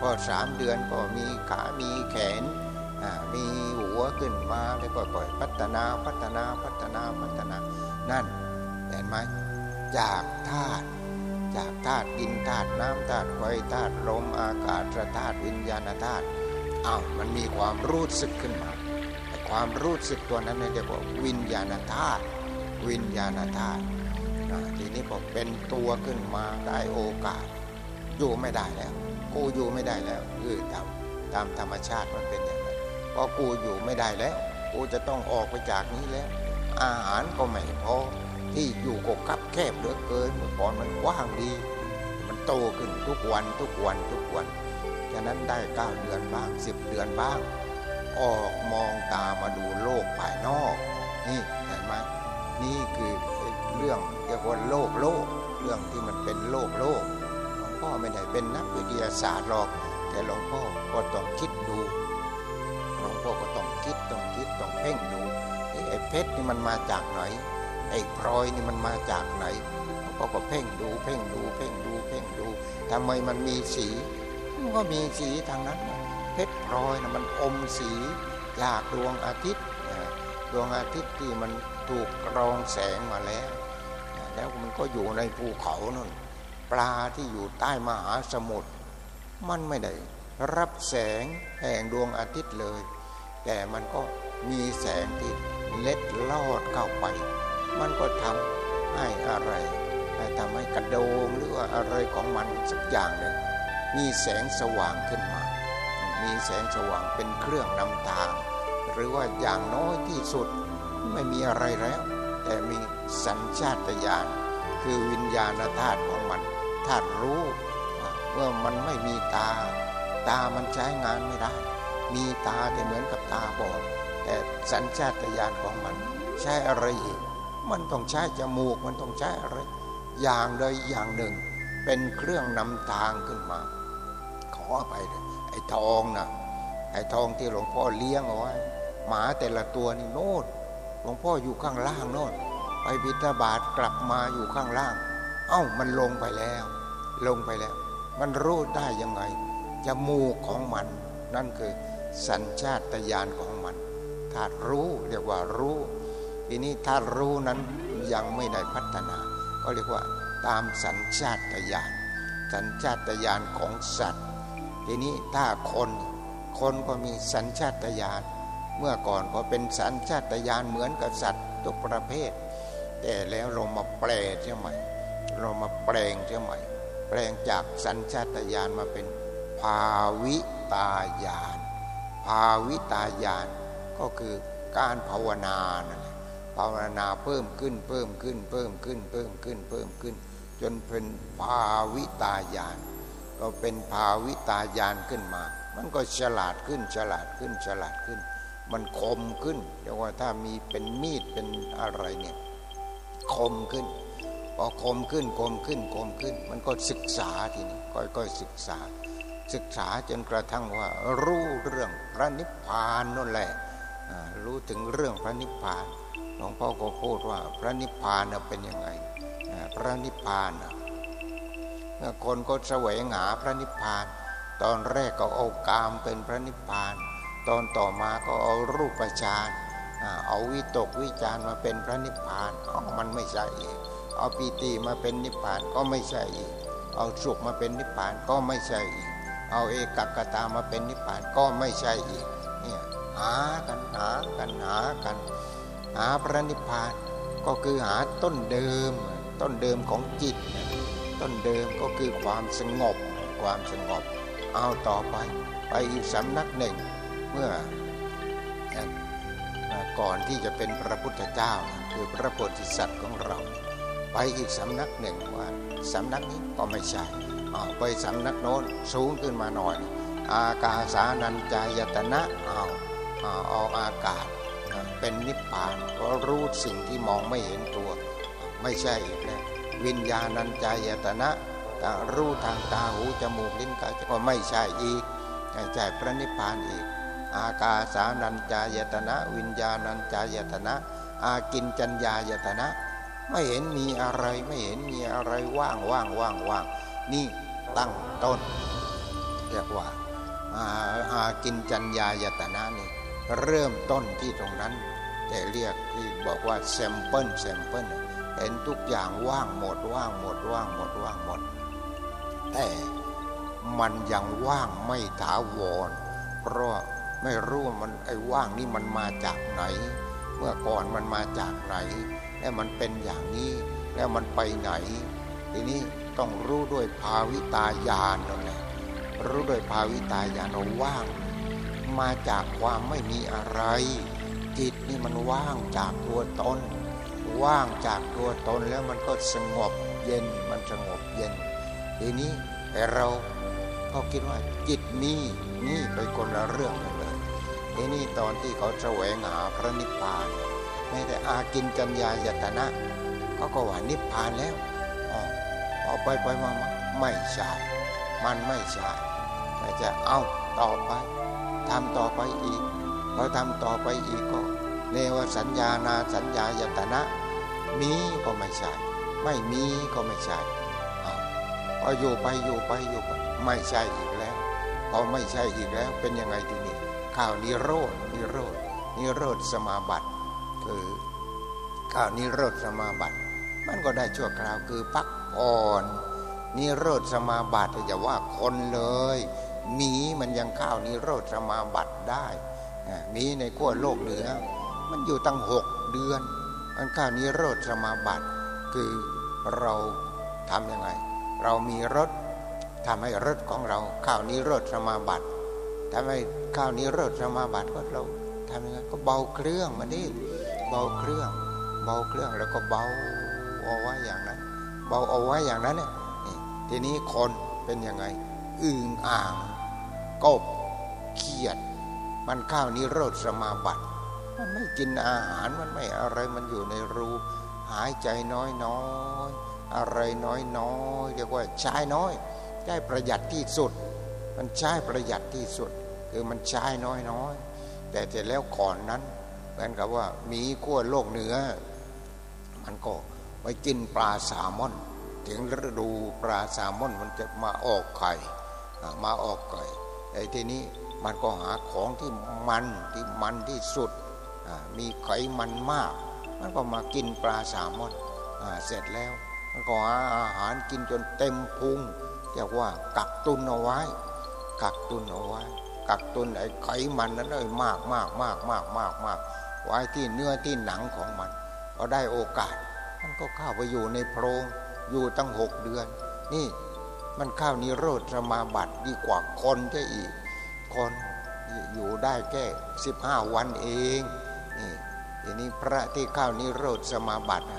พอสามเดือนก็มีขามีแขนมีหัวขึ้นมาแล้วก็ค่อยพัฒนาพัฒนาพัฒนาพัฒนานั่นเห็นไหมจากธาตุ จากธาตุดินธาตุน้ำธาตุไฟธาตุลมอากาศธาตุวิญญาณธาตุอ้าวมันมีความรู้สึกขึ้นมาความรู้สึกตัวนั้นเรียกว่าวิญญาณธาตุวิญญาณธาตุทีนี้พอเป็นตัวขึ้นมาได้โอกาส อยู่ไม่ได้แล้ว กูอยู่ไม่ได้แล้วคือตามตามธรรมชาติมันเป็นอย่างนั้นก็กูอยู่ไม่ได้แล้ว กูจะต้องออกไปจากนี้แล้ว อาหารก็ไม่พอ ที่อยู่ก็คับแคบเหลือเกินเมื่อก่อนมันกว้างดี มันโตขึ้นทุกวันทุกวันทุกวันฉะนั้นได้เก้าเดือนบ้างสิบเดือนบ้าง ออกมองตามาดูโลกภายนอก นี่เห็นไหมนี่คือเรื่องเกี่ยวกับโลกโลก เรื่องที่มันเป็นโลกโลกหลวงพ่อไม่ได้เป็นนักวิทยาศาสตร์หรอก แต่หลวงพ่อก็ต้องคิดดูหลวงพ่อก็ต้องคิดต้องคิดต้องเพ่งดูไอ้เพชรนี่มันมาจากไหน ไอ้พลอยนี่มันมาจากไหนหลวงพ่อก็เพ่งดูเพ่งดูเพ่งดูเพ่งดูทำไมมันมีสีมันก็มีสีทางนั้น เพชรพลอยนะมันอมสีจากดวงอาทิตย์ดวงอาทิตย์ที่มันถูกกรองแสงมาแล้ว แล้วมันก็อยู่ในภูเขานั่นปลาที่อยู่ใต้มหาสมุทรมันไม่ได้รับแสงแห่งดวงอาทิตย์เลย แต่มันก็มีแสงที่เล็ดลอดเข้าไป มันก็ทำให้อะไรให้ทำให้กระโดงหรือว่าอะไรของมันสักอย่างหนึ่งมีแสงสว่างขึ้นมา มีแสงสว่างเป็นเครื่องนำทาง หรือว่าอย่างน้อยที่สุดไม่มีอะไรแล้ว แต่มีสัญชาตญาณคือวิญญาณธาตุของมันธาตุรู้เมื่อมันไม่มีตา ตามันใช้งานไม่ได้ มีตาแต่เหมือนกับตาบอดแต่สัญชาตญาณของมัน ใช้อะไรอีก มันต้องใช้จมูกมันต้องใช้อะไร อย่างใดอย่างหนึ่ง เป็นเครื่องนำทางขึ้นมา ขอไปเลยไอ้ทองนะไอ้ทองที่หลวงพ่อเลี้ยงเอาไว้หมาแต่ละตัวนี่โน่นหลวงพ่ออยู่ข้างล่างโน่นไปบิณฑบาตกลับมาอยู่ข้างล่าง เอ้ามันลงไปแล้ว ลงไปแล้ว มันรู้ได้ยังไงจมูกของมัน นั่นคือสัญชาตญาณของมันธารู้เรียกว่ารู้ ทีนี้ธารู้นั้นยังไม่ได้พัฒนา ก็เรียกว่าตามสัญชาตญาณสัญชาตญาณของสัตว์ ทีนี้ถ้าคนคนก็มีสัญชาตญาณเมื่อก่อนก็เป็นสัญชาตญาณเหมือนกับสัตว์ทุกประเภท แต่แล้วเรามาแปลเช่ไหมเรามาแปลงเช่ไหมแปลงจากสัญชาตญาณมาเป็นภาวิตาญาณภาวิตาญาณก็คือการภาวนานั่น ภาวนาเพิ่มขึ้นเพิ่มขึ้นเพิ่มขึ้นเพิ่มขึ้นเพิ่มขึ้น จนเป็นภาวิตาญาณก็เป็นภาวิตาญาณขึ้นมา มันก็ฉลาดขึ้นฉลาดขึ้นฉลาดขึ้น มันคมขึ้นเรียกว่าถ้ามีเป็นมีดเป็นอะไรเนี่ยคมขึ้นพอคมขึ้นคมขึ้นคมขึ้น มันก็ศึกษาทีนี้ค่อยๆศึกษา ศึกษาจนกระทั่งว่ารู้เรื่องพระนิพพานนั่นแหละรู้ถึงเรื่องพระนิพพาน ลวงพ่อก็พูดว่า พระนิพพานเป็นยังไงพระนิพพานเมื่อคนก็แสวงหาพระนิพพาน ตอนแรกก็เอากามเป็นพระนิพพาน ตอนต่อมาก็เอารูปฌานเอาวิตกวิจารมาเป็นพระนิพพานมันไม่ใช่อีกเอาปีติมาเป็นนิพพานก็ไม่ใช่อีก เอาสุขมาเป็นนิพพานก็ไม่ใช่อีก เอาเอกกตามาเป็นนิพพานก็ไม่ใช่อีกเนี่ยหากันหากันหากัน หาพระนิพพานก็คือหาต้นเดิม ต้นเดิมของจิต ต้นเดิมก็คือความสงบความสงบ เอาต่อไปไปอีกสำนักหนึ่งเมื่อก่อนที่จะเป็นพระพุทธเจ้าคือพระโพธิสัตว์ของเรา ไปอีกสำนักหนึ่งว่าสำนักนี้ก็ไม่ใช่เอาไปสำนักโน้นสูงขึ้นมาหน่อย อากาสานัญจายตนะเอาเอาอากาศ เป็นนิพพานก็รู้สิ่งที่มองไม่เห็นตัว ไม่ใช่อีกแล้ววิญญาณัญจายตนะรู้ทางตาหูจมูกลิ้นกายก็ไม่ใช่อีกไม่ใช่พระนิพพานอีก อากาสานัญจายตนะ วิญญาณัญจายตนะ อากิญจัญญายตนะ ไม่เห็นมีอะไรไม่เห็นมีอะไรว่างว่างว่างว่างนี่ตั้งต้น เรียกว่าอากิญจัญญายตนะนี่ เริ่มต้นที่ตรงนั้น แต่เรียกที่บอกว่า sample sample เห็นทุกอย่างว่างหมดว่างหมดว่างหมดว่างหมด แต่มันยังว่างไม่ถาวร เพราะไม่รู้มันไอ้ว่างนี่มันมาจากไหน เมื่อก่อนมันมาจากไหน แล้วมันเป็นอย่างนี้แล้วมันไปไหน ทีนี้ต้องรู้ด้วยภาวิตายานนั่นแหละรู้ด้วยภาวิตายานว่าง มาจากความไม่มีอะไร จิตนี่มันว่างจากตัวตน ว่างจากตัวตนแล้วมันก็สงบเย็นมันสงบเย็น ทีนี้แต่เราก็คิดว่าจิตมีนี่ไปคนละเรื่องกันเลยทีนี้ตอนที่เขาแสวงหาพระนิพพานไม่แต่อากินจัญญายตนะเขาก็ว่านิพพานแล้วอ๋อออกไปไปมาไม่ใช่มันไม่ใช่แต่จะเอาต่อไป ทำต่อไปอีกพอทำต่อไปอีกก็เนวสัญญานาสัญญายตนะ มีก็ไม่ใช่ ไม่มีก็ไม่ใช่พออยู่ไปอยู่ไปอยู่ไปไม่ใช่อีกแล้วพอไม่ใช่อีกแล้วเป็นยังไงทีนี้ข่าวนิโรธนิโรธนิโรธสมาบัติ คือข่าวนิโรธสมาบัติ มันก็ได้ชั่วคราวคือพักผ่อนนิโรธสมาบัติจะว่าคนเลย หมีมันยังข้าวนิโรธสมาบัติได้มีในขั้วโลกเหนือ มันอยู่ตั้งหกเดือนมันข้าวนิโรธสมาบัติ คือเราทำยังไง เรามีรถทำให้รถของเราข้าวนิโรธสมาบัติทำให้ข้าวนิโรธสมาบัติก็เราทำยังไงก็เบาเครื่องมันนี่เบาเครื่อง เบาเครื่องแล้วก็เบาเอาไว้อย่างนั้น เบาเอาไว้อย่างนั้นเนี่ยทีนี้คนเป็นยังไงอึ่งอ่าง กบเขียด มันข้าวนิโรธสมาบัติ มันไม่กินอาหารมันไม่อะไรมันอยู่ในรูหายใจน้อยน้อยอะไรน้อยน้อยเรียกว่าใช้น้อยใช้ประหยัดที่สุด มันใช้ประหยัดที่สุด คือมันใช้น้อยน้อยแต่เสร็จแล้วก่อนนั้นเหมือนกับว่ามีขั้วโลกเหนือ มันก็ไปกินปลาแซลมอน ถึงฤดูปลาแซลมอนมันจะมาออกไข่มาออกไก่ ไอ้ทีนี้มันก็หาของที่มันที่มันที่สุด มีไขมันมาก มันก็มากินปลาแซลมอนเสร็จแล้ว มันก็หาอาหารกินจนเต็มพุงเรียกว่ากักตุนเอาไว้ กักตุนเอาไว้ กักตุนไอ้ไขมันนั้นเลยมากมากมากมากมากมากไว้ที่เนื้อที่หนังของมันพอได้โอกาส มันก็เข้าไปอยู่ในโพรงอยู่ตั้งหกเดือน นี่ มันเข้านิโรธสมาบัติดีกว่าคนได้อีก คนอยู่ได้แค่สิบห้าวันเองนี่ทีนี้พระที่เข้านิโรธสมาบัติเ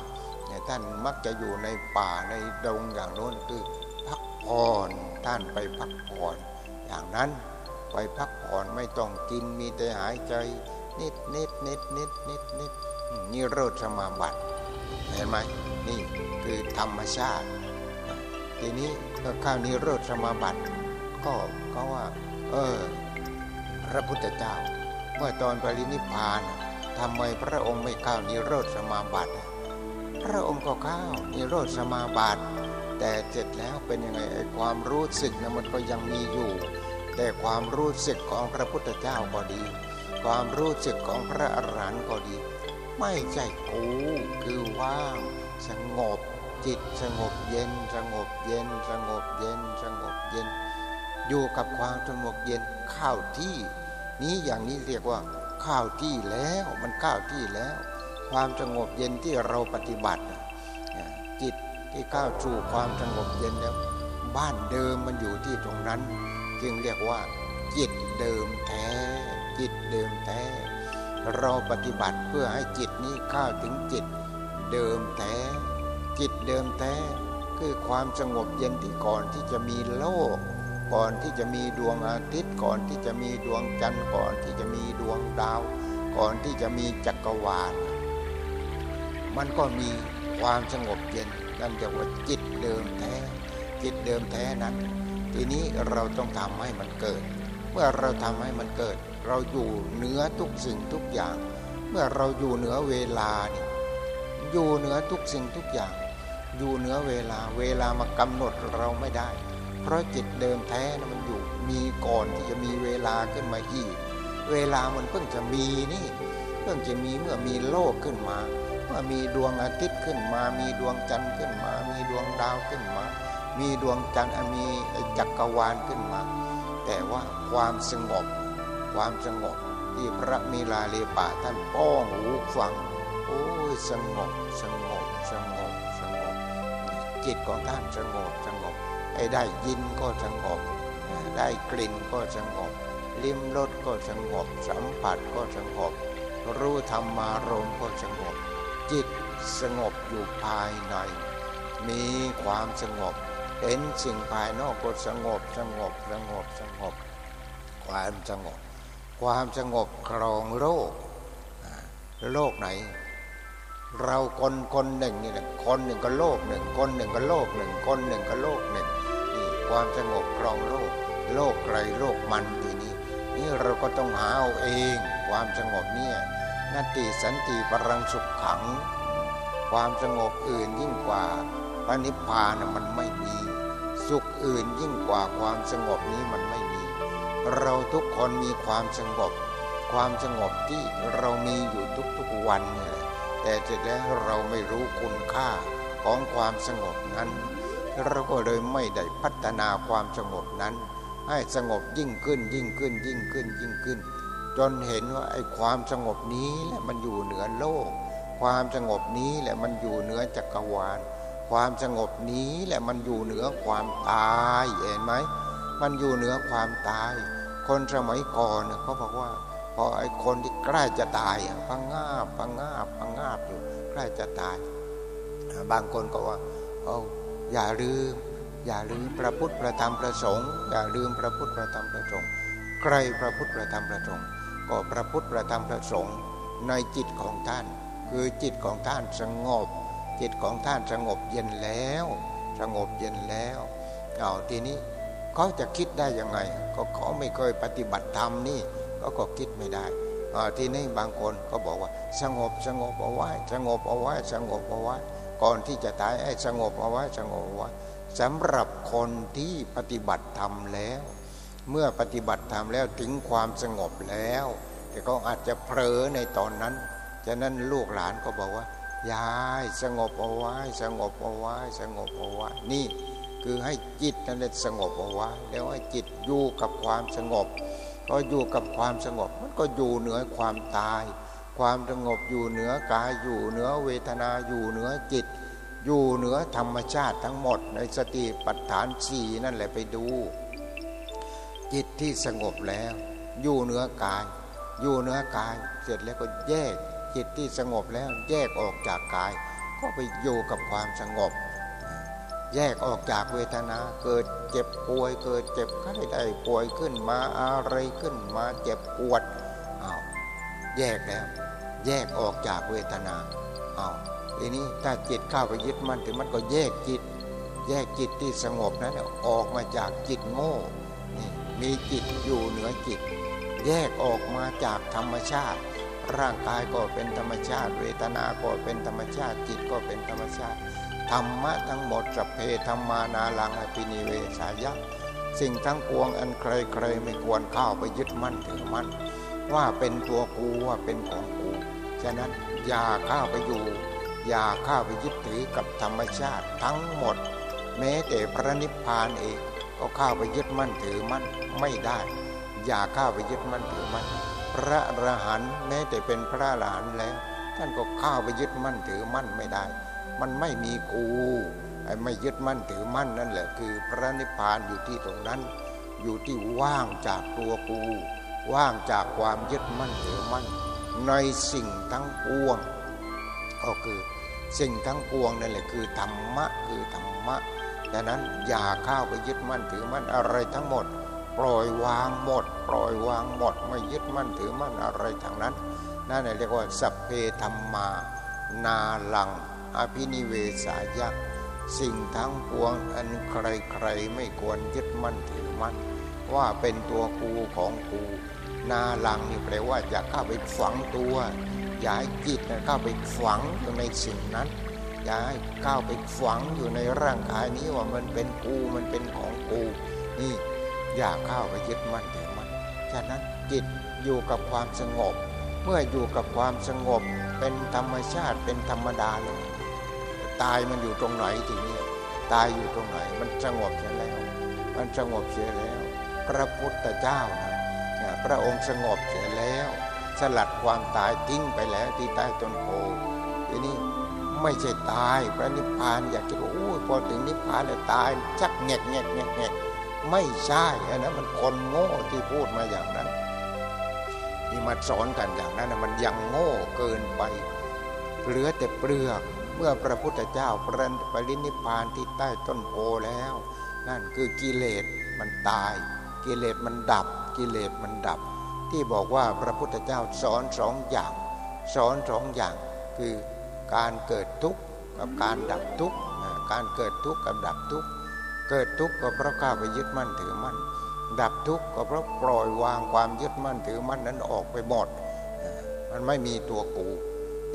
นี่ยท่านมักจะอยู่ในป่าในดงอย่างโน้นคือพักผ่อนท่านไปพักผ่อนอย่างนั้นไปพักผ่อนไม่ต้องกินมีแต่หายใจนิดนิดนิดนิดนิดนิดนิโรธสมาบัติเห็นไหมนี่คือธรรมชาติทีนี้ ก็ข้าวนิโรธสมาบัติ ก็ก็ว่า เออ พระพุทธเจ้า เมื่อตอนปรินิพานทำไมพระองค์ไม่ข้าวนิโรธสมาบัติ พระองค์ก็ข้าวนิโรธสมาบัติ แต่เสร็จแล้วเป็นยังไงไอ้ความรู้สึกนะมันก็ยังมีอยู่ แต่ความรู้สึกของพระพุทธเจ้าก็ดี ความรู้สึกของพระอรหันต์ก็ดี ไม่ใช่กูคือว่างสงบ จิตสงบเย็นสงบเย็นสงบเย็นสงบเย็น อยู่กับความสงบเย็นข้าวที่นี้อย่างนี้เรียกว่าข้าวที่แล้วมันข้าวที่แล้ว ความสงบเย็นที่เราปฏิบัติจิตที่เข้าสู่ความสงบเย็นแล้ว บ้านเดิมมันอยู่ที่ตรงนั้น จึงเรียกว่า จิตเดิมแท้ จิตเดิมแท้ เราปฏิบัติเพื่อให้จิตนี้เข้าถึงจิตเดิมแท้ จิตเดิมแท้คือความสงบเย็นที่ก่อนที่จะมีโลก ก่อนที่จะมีดวงอาทิตย์ ก่อนที่จะมีดวงจันทร์ก่อนที่จะมีดวงดาว ก่อนที่จะมีจักรวาล มันก็มีความสงบเย็นนั่นเรียกว่าจิตเดิมแท้ จิตเดิมแท้นั้น ทีนี้เราต้องทำให้มันเกิด เมื่อเราทำให้มันเกิด เราอยู่เหนือทุกสิ่งทุกอย่าง เมื่อเราอยู่เหนือเวลานี่อยู่เหนือทุกสิ่งทุกอย่าง อยู่เหนือเวลาเวลามากำหนดเราไม่ได้ เพราะจิตเดิมแท้นะมันอยู่มีก่อนที่จะมีเวลาขึ้นมาอีก เวลามันเพิ่งจะมีนี่เพิ่งจะมีเมื่อมีโลกขึ้นมา เมื่อมีดวงอาทิตย์ขึ้นมา มีดวงจันทร์ขึ้นมา มีดวงดาวขึ้นมา มีดวงจันทร์มีจักรวาลขึ้นมา แต่ว่าความสงบ ความสงบที่พระมีลาเลปะท่านป้องหูฟังโอ้ยสงบสงบสงบ จิตของท่านสงบสงบไอ้ได้ยินก็สงบ ได้กลิ่นก็สงบ ลิ้มรสก็สงบ สัมผัสก็สงบ รู้ธรรมารมก็สงบ จิตสงบอยู่ภายใน มีความสงบ เห็นสิ่งภายนอกก็สงบสงบสงบสงบ ความสงบ ความสงบครองโลก โลกไหน เราคนคนหนึ่งนี่แหละคนหนึ่งก็โลกหนึ่ง คนหนึ่งก็โลกหนึ่ง คนหนึ่งก็โลกหนึ่งนี่ความสงบครองโลก โลกใครโลกมันทีนี้ นี่เราก็ต้องหาเอาเอง ความสงบเนี่ยนาติสันติปรังสุขขัง ความสงบอื่นยิ่งกว่าพระนิพพานมันไม่มี สุขอื่นยิ่งกว่าความสงบนี้มันไม่มี เราทุกคนมีความสงบ ความสงบที่เรามีอยู่ทุกๆวันนี่ แหละแต่จแล้วเราไม่รู้คุณค่าของความสงบนั้น เราก็เลยไม่ได้พัฒนาความสงบนั้น ให้สงบยิ่งขึ้นยิ่งขึ้นยิ่งขึ้นยิ่งขึ้น จนเห็นว่าไอ้ความสงบนี้แหละมันอยู่เหนือโลก ความสงบนี้แหละมันอยู่เหนือจักรวาล ความสงบนี้แหละมันอยู่เหนือความตายเห็นไหมมันอยู่เหนือความตาย คนสมัยก่อนเขาบอกว่า พอไอ้คนที่ใกล้จะตายพังงาบพังงาบพังงาบอยู่ใกล้จะตาย บางคนก็ว่าเอาอย่าลืม อย่าลืมพระพุทธพระธรรมพระสงฆ์อย่าลืมพระพุทธพระธรรมพระสงฆ์ใครพระพุทธพระธรรมพระสงฆ์ก็พระพุทธพระธรรมพระสงฆ์ในจิตของท่าน คือจิตของท่านสงบ จิตของท่านสงบเย็นแล้ว สงบเย็นแล้วเอาทีนี้เขาจะคิดได้ยังไง ก็เขาไม่เคยปฏิบัติธรรมนี่ เขาก็คิดไม่ได้ทีนี้บางคนก็บอกว่า สงบสงบเอาไว้ สงบเอาไว้ สงบเอาไว้ ก่อนที่จะตายให้สงบเอาไว้สงบเอาไว้สำหรับคนที่ปฏิบัติธรรมแล้ว เมื่อปฏิบัติธรรมแล้วถึงความสงบแล้ว แต่ก็อาจจะเผลอในตอนนั้นฉะนั้นลูกหลานก็บอกว่ายายสงบเอาไว้ สงบเอาไว้ สงบเอาไว้นี่คือให้จิตนั้นสงบเอาไว้แล้วให้จิตอยู่กับความสงบ พออยู่กับความสงบมันก็อยู่เหนือความตาย ความสงบอยู่เหนือกายอยู่เหนือเวทนาอยู่เหนือจิต อยู่เหนือธรรมชาติทั้งหมด ในสติปัฏฐานสี่นั่นแหละไปดู จิตที่สงบแล้ว อยู่เหนือกาย อยู่เหนือกาย เสร็จแล้วก็แยกจิตที่สงบแล้วแยกออกจากกาย ก็ไปอยู่กับความสงบ แยกออกจากเวทนาเกิดเจ็บป่วย เกิดเจ็บไข้ได้ป่วยขึ้นมาอะไรขึ้นมาเจ็บปวดอ้าวแยกแล้ว แยกออกจากเวทนาอ้าวทีนี้ถ้าจิตเข้าไปยึดมั่นถึงมันก็แยกจิต แยกจิตที่สงบนั้นออกมาจากจิตโง่นี่มีจิตอยู่เหนือจิต แยกออกมาจากธรรมชาติ ร่างกายก็เป็นธรรมชาติ เวทนาก็เป็นธรรมชาติ จิตก็เป็นธรรมชาติ ธรรมะทั้งหมดสเพธรรมานาลังอภินิเวสายะสิ่งทั้งปวงอันใครๆไม่ควรเข้าไปยึดมั่นถือมั่นว่าเป็นตัวกูว่าเป็นของกู ฉะนั้นอย่าเข้าไปอยู่ อย่าเข้าไปยึดถือกับธรรมชาติทั้งหมด แม้แต่พระนิพพานเองก็เข้าไปยึดมั่นถือมั่นไม่ได้ อย่าเข้าไปยึดมั่นถือมั่นพระอรหันต์แม้แต่เป็นพระอรหันต์แล้ว ท่านก็เข้าไปยึดมั่นถือมั่นไม่ได้ มันไม่มีกูไอ้ไม่ยึดมั่นถือมั่นนั่นแหละคือพระนิพพานอยู่ที่ตรงนั้น อยู่ที่ว่างจากตัวกู ว่างจากความยึดมั่นถือมั่น ในสิ่งทั้งปวง ก็คือสิ่งทั้งปวงนั่นแหละคือธรรมะคือธรรมะดังนั้นอย่าเข้าไปยึดมั่นถือมั่นอะไรทั้งหมด ปล่อยวางหมด ปล่อยวางหมดไม่ยึดมั่นถือมั่นอะไรทั้งนั้นนั่นเรียกว่าสัพเพธรรมานาลัง อภินิเวสายะสิ่งทั้งปวงอันใครๆไม่ควรยึดมั่นถือมั่นว่าเป็นตัวกูของกูนาลังนี่แปลว่าอย่าเข้าไปฝังตัว อย่าให้จิตเข้าไปฝังอยู่ในสิ่งนั้น อย่าให้เข้าไปฝังอยู่ในร่างกายนี้ว่ามันเป็นกูมันเป็นของกูนี่อย่าเข้าไปยึดมั่นถือมั่นฉะนั้นจิตอยู่กับความสงบ เมื่ออยู่กับความสงบเป็นธรรมชาติเป็นธรรมดาเลย ตายมันอยู่ตรงไหนทีนี้ตายอยู่ตรงไหน มันสงบเสียแล้ว มันสงบเสียแล้ว พระพุทธเจ้านะพระองค์สงบเสียแล้ว สลัดความตายทิ้งไปแล้วที่ใต้ต้นโพทีนี้ไม่ใช่ตายพระนิพพานอยากคิดว่าโอ้พอถึงนิพพานแล้วตายชักแงกแงกแงกแงกไม่ใช่อันนั้นมันคนโง่ที่พูดมาอย่างนั้นที่มาสอนกันอย่างนั้นมันยังโง่เกินไปเหลือแต่เปลือก เมื่อพระพุทธเจ้าปริปรินิพานที่ใต้ต้นโพแล้ว นั่นคือกิเลสมันตาย กิเลสมันดับ กิเลสมันดับ ที่บอกว่าพระพุทธเจ้าสอนสองอย่าง สอนสองอย่างคือการเกิดทุกข์กับการดับทุกข์การเกิดทุกข์กับดับทุกข์เกิดทุกข์ก็เพราะข้าไปยึดมั่นถือมั่น ดับทุกข์ก็เพราะปล่อยวางความยึดมั่นถือมั่นนั้นออกไปหมด มันไม่มีตัวกู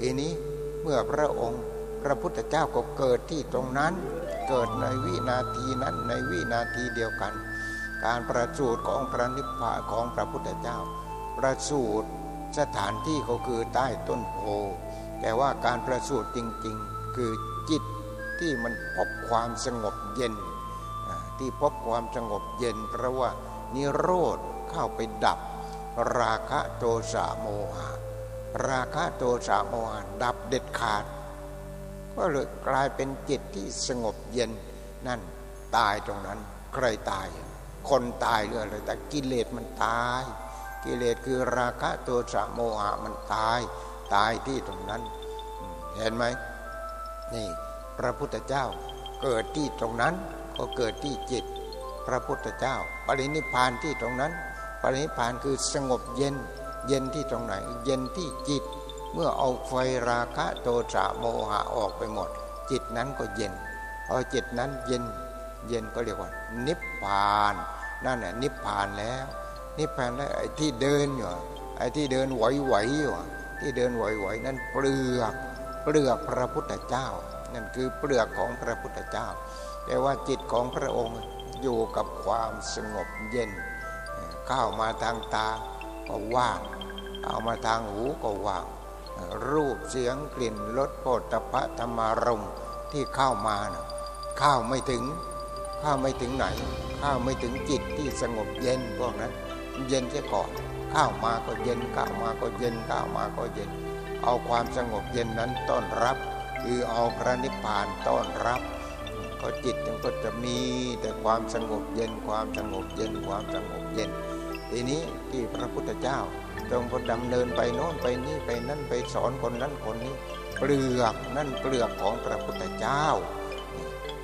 อีนี้เมื่อพระองค์ พระพุทธเจ้าก็เกิดที่ตรงนั้น เกิดในวินาทีนั้นในวินาทีเดียวกัน การประสูติของพระนิพพานของพระพุทธเจ้า ประสูติสถานที่ก็คือใต้ต้นโพแต่ว่าการประสูติจริงๆ คือจิตที่มันพบความสงบเย็น ที่พบความสงบเย็น เพราะว่านิโรธเข้าไปดับ ราคะโทสะโมหะ ราคะโทสะโมหะดับเด็ดขาด ก็เลยกลายเป็นจิตที่สงบเย็นนั่นตายตรงนั้น ใครตาย คนตายเรื่องอะไรแต่กิเลสมันตาย กิเลสคือราคะโทสะโมหะมันตาย ตายที่ตรงนั้น เห็นไหมนี่พระพุทธเจ้าเกิดที่ตรงนั้นก็เกิดที่จิต พระพุทธเจ้า ปรินิพานที่ตรงนั้น ปรินิพานคือสงบเย็น เย็นที่ตรงไหน เย็นที่จิต เมื่อเอาไฟราคะโทสะโมหะออกไปหมด จิตนั้นก็เย็นพอจิตนั้นเย็นเย็นก็เรียกว่า นิพพานนั่นแหละนิพพานแล้ว นิพพานแล้วไอ้ที่เดินอยู่ไอ้ที่เดินไหวๆอยู่ที่เดินไหวๆนั้นเปลือกเปลือกพระพุทธเจ้า นั่นคือเปลือกของพระพุทธเจ้า แต่ว่าจิตของพระองค์อยู่กับความสงบเย็นเข้ามาทางตาก็ว่างเอามาทางหูก็ว่าง รูปเสียงกลิ่นรสโผฏฐะธรรมารมที่เข้ามานะเข้าไม่ถึงเข้าไม่ถึงไหนเข้าไม่ถึงจิตที่สงบเย็นพวกนั้นเย็นแค่ก่อนเข้ามาก็เย็นเข้ามาก็เย็นเข้ามาก็เย็น เอาความสงบเย็นนั้นต้อนรับ คือเอาพระนิพพานต้อนรับก็จิตมันก็จะมีแต่ความสงบเย็นความสงบเย็นความสงบเย็นทีนี้ที่พระพุทธเจ้า จงดำเนินไปโน้นไปนี่ไปนั่นไปสอนคนนั้นคนนี้เปลือกนั่นเปลือกของพระพุทธเจ้า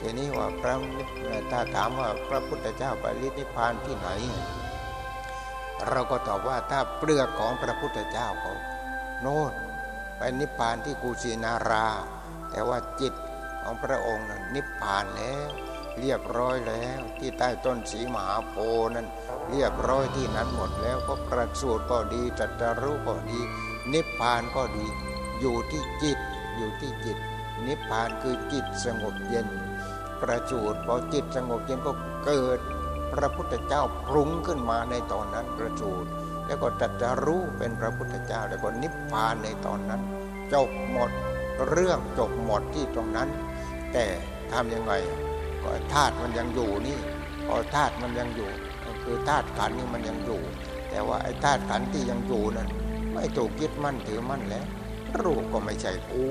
ทีนี้ว่าพระถ้าถามว่าพระพุทธเจ้าไปนิพพานที่ไหน เราก็ตอบว่าถ้าเปลือกของพระพุทธเจ้าเขาโน่นไปนิพพานที่กุสินารา แต่ว่าจิตของพระองค์นั้นนิพพานแล้ว เรียบร้อยแล้ว ที่ใต้ต้นสีมหาโพนั้น เรียบร้อยที่นั้นหมดแล้วก็ประสูติก็ดีจัตรู้ก็ดี นิพพานก็ดี อยู่ที่จิต อยู่ที่จิต นิพพานคือจิตสงบเย็น ประสูติพอจิตสงบเย็นก็เกิด พระพุทธเจ้าปรุงขึ้นมาในตอนนั้นประจูดแล้วก็ตัดจะรู้เป็นพระพุทธเจ้าแล้วก็นิพพานในตอนนั้นจบหมดเรื่องจบหมดที่ตรงนั้น แต่ทำยังไง ธาตุมันยังอยู่นี่พอธาตุมันยังอยู่คือธาตุขันนี่มันยังอยู่ แต่ว่าไอ้ธาตุขันที่ยังอยู่นั้นไม่ถูกยึดมั่นถือมั่นแล้ว รูปก็ไม่ใช่กู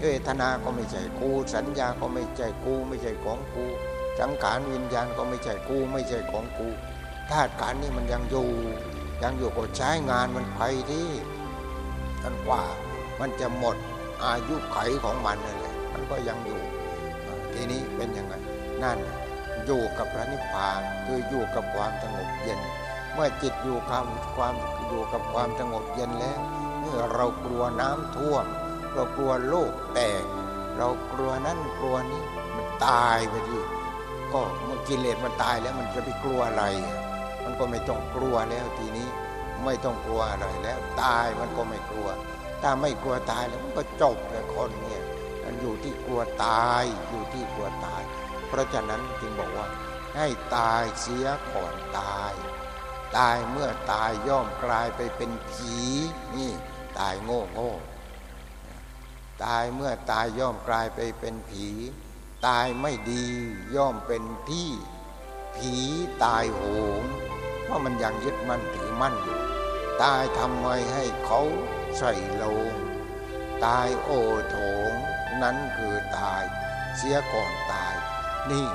เวทนา ก็ไม่ใช่กู สัญญา ก็ไม่ใช่กู ไม่ใช่ของกู สังขารวิญญาณก็ไม่ใช่กู ไม่ใช่ของกู ธาตุการนี่มันยังอยู่ ยังอยู่ก็ใช้งานมันไปที่จนกว่ามันจะหมดอายุไขของมันนั่นแหละ มันก็ยังอยู่ ทีนี้เป็นยังไง นั่นอยู่กับพระนิพพานคืออยู่กับความสงบเย็น เมื่อจิตอยู่ความความอยู่กับความสงบเย็นแล้วเมื่อเรากลัวน้ำท่วม เรากลัวโลกแตก เรากลัวนั่นกลัวนี้มันตายไปที่ก็เมื่อกิเลสมันตายแล้วมันจะไปกลัวอะไร มันก็ไม่ต้องกลัวแล้วทีนี้ไม่ต้องกลัวอะไรแล้ว ตายมันก็ไม่กลัว ถ้าไม่กลัวตายแล้วมันก็จบเลยคนเนี่ยมันอยู่ที่กลัวตายอยู่ที่กลัวตาย ราะฉะนั้นจึงบอกว่า ให้ตายเสียก่อนตาย ตายเมื่อตายย่อมกลายไปเป็นผีนี่ตายโง่โง่ตายเมื่อตายย่อมกลายไปเป็นผี ตายไม่ดีย่อมเป็นที่ ผีตายโหงเพราะมันยังยึดมั่นถือมั่นอยู่ตายทำไมให้เขาใส่ลง ตายโอโถง นั้นคือตายเสียก่อนตาย นี่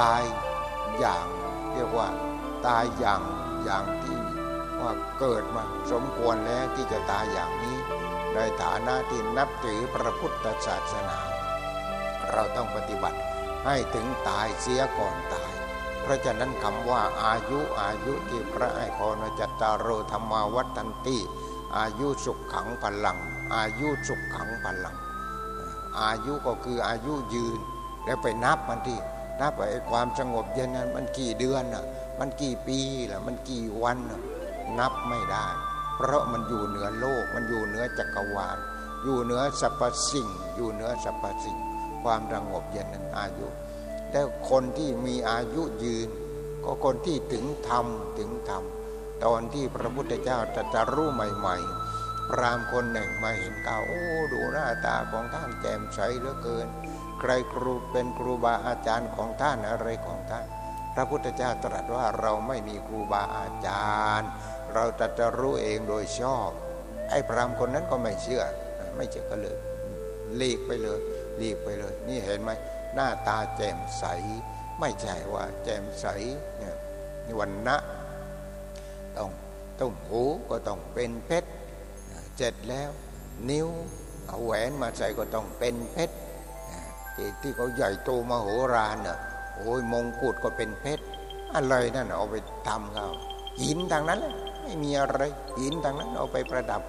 ตายอย่างเรียกว่า ตายอย่างอย่างที่ว่าเกิดมาสมควรแล้วที่จะตายอย่างนี้ ในฐานะที่นับถือพระพุทธศาสนา เราต้องปฏิบัติให้ถึงตายเสียก่อนตาย เพราะฉะนั้นคำว่าอายุอายุที่พระไอพรจัตตารโรธรรมาวัตันติอายุสุขขังพลัง อายุสุขขังพลัง อายุก็คืออายุยืน แล้วไปนับมันที่นับไอ้ความสงบเย็นนั้น มันกี่เดือนน่ะมันกี่ปีล่ะมันกี่วันนับไม่ได้ เพราะมันอยู่เหนือโลก มันอยู่เหนือจักรวาล อยู่เหนือสรรพสิ่ง อยู่เหนือสรรพสิ่ง ความสงบเย็นนั้นอายุ แล้วคนที่มีอายุยืน ก็คนที่ถึงธรรมถึงธรรมตอนที่พระพุทธเจ้าจะจะรู้ใหม่ๆพรามคนหนึ่งมาเห็นก้าโอ้ดูหน้าตาของท่านแจ่มใสเหลือเกิน ใครครูเป็นครูบาอาจารย์ของท่านอะไรของท่าน พระพุทธเจ้าตรัสว่าเราไม่มีครูบาอาจารย์ เราจะรู้เองโดยชอบ ไอ้พรามคนนั้นก็ไม่เชื่อ ไม่เชื่อก็เลยหลีกไปเลยหลีกไปเลย นี่เห็นไหมหน้าตาแจ่มใส ไม่ใช่ว่า แจ่มใสเนี่ยวันนะต้องตุ้มหูก็ต้องเป็นเพชรเจ็ดแล้ว นิ้วเอาแหวนมาใส่ก็ต้องเป็นเพชร ที่เขาใหญ่โตมโหฬารเน่ะโอ้ยมงกุฎก็เป็นเพชรอะไรนั่นเอาไปทำเขาหินทางนั้นแหละไม่มีอะไรหินทางนั้นเอาไปประดับ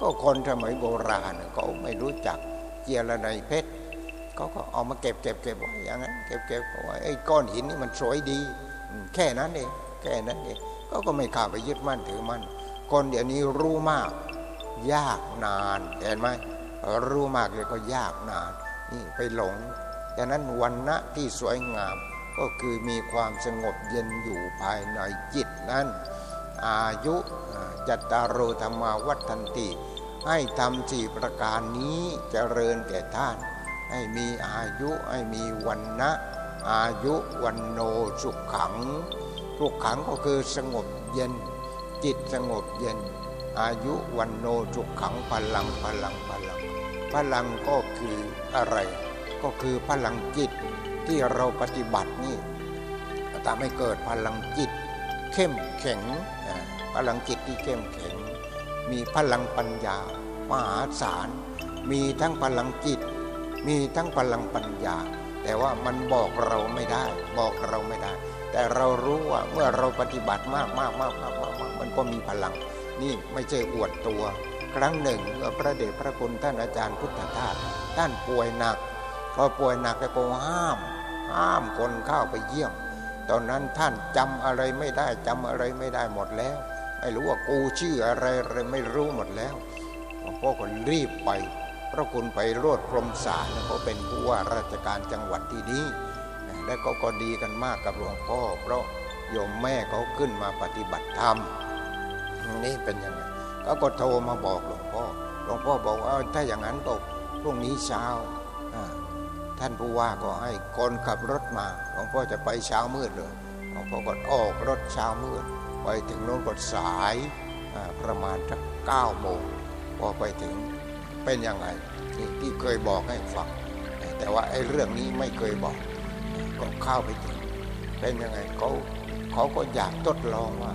ก็คนสมัยโบราณเขาไม่รู้จักเจียระในเพชรเขาก็เอามาเก็บเก็บเก็บไว้อย่างนั้นเก็บเก็บไว้ไอ้ก้อนหินนี่มันสวยดี แค่นั้นเองแค่นั้นเองก็ก็ไม่ข้าไปยึดมั่นถือมั่นคนเดี๋ยวนี้รู้มาก ยากนานเห็นไหมรู้มากเลยก็ยากนาน นี่ไปหลงดังนั้นวันณะที่สวยงามก็คือมีความสงบเย็นอยู่ภายในจิตนั้น อายุจัตตารธรรมาวัฒนติ ให้ทำสี่ประการนี้เจริญแก่ท่าน ให้มีอายุให้มีวันนะอายุวันโนสุขขัง สุขขังก็คือสงบเย็น จิตสงบเย็น อายุวันโนสุขขังพลังพลังพลังพลังก็ คืออะไร ก็คือพลังจิตที่เราปฏิบัตินี่ทำให้เกิดพลังจิต เข้มแข็งพลังจิตที่เข้มแข็ง มีพลังปัญญามหาศาลมีทั้งพลังจิต มีทั้งพลังปัญญา แต่ว่ามันบอกเราไม่ได้ บอกเราไม่ได้ แต่เรารู้ว่าเมื่อเราปฏิบัติมากมากมากมากมากมันก็มีพลัง นี่ไม่ใช่อวดตัว ครั้งหนึ่งพระเดชพระคุณท่านอาจารย์พุทธทาสท่านป่วยหนักพอป่วยหนักก็ห้าม ห้ามคนเข้าไปเยี่ยม ตอนนั้นท่านจำอะไรไม่ได้จำอะไรไม่ได้หมดแล้ว ไม่รู้ว่ากูชื่ออะไรอะไรไม่รู้หมดแล้วหลวงพ่อก็รีบไป พระคุณไปโรดพรมสารเขาเป็นผู้ว่าราชการจังหวัดที่นี้และเขาก็ดีกันมากกับหลวงพ่อ เพราะโยมแม่เขาขึ้นมาปฏิบัติธรรมนี่เป็นยังไง เขาก็โทรมาบอกหลวงพ่อ หลวงพ่อบอกว่าถ้าอย่างนั้นตกพรุ่งนี้เช้า ท่านผู้ว่าก็ให้คนขับรถมา หลวงพ่อจะไปเช้ามืดเลยหลวงพ่อก็ออกรถเช้ามืด ไปถึงโน้นก็สายประมาณสักเก้าโมงพอไปถึงเป็นยังไงที่เคยบอกให้ฟังแต่ว่าไอ้เรื่องนี้ไม่เคยบอกก็เข้าไปถึงเป็นยังไงเขาเขาก็อยากทดลองว่า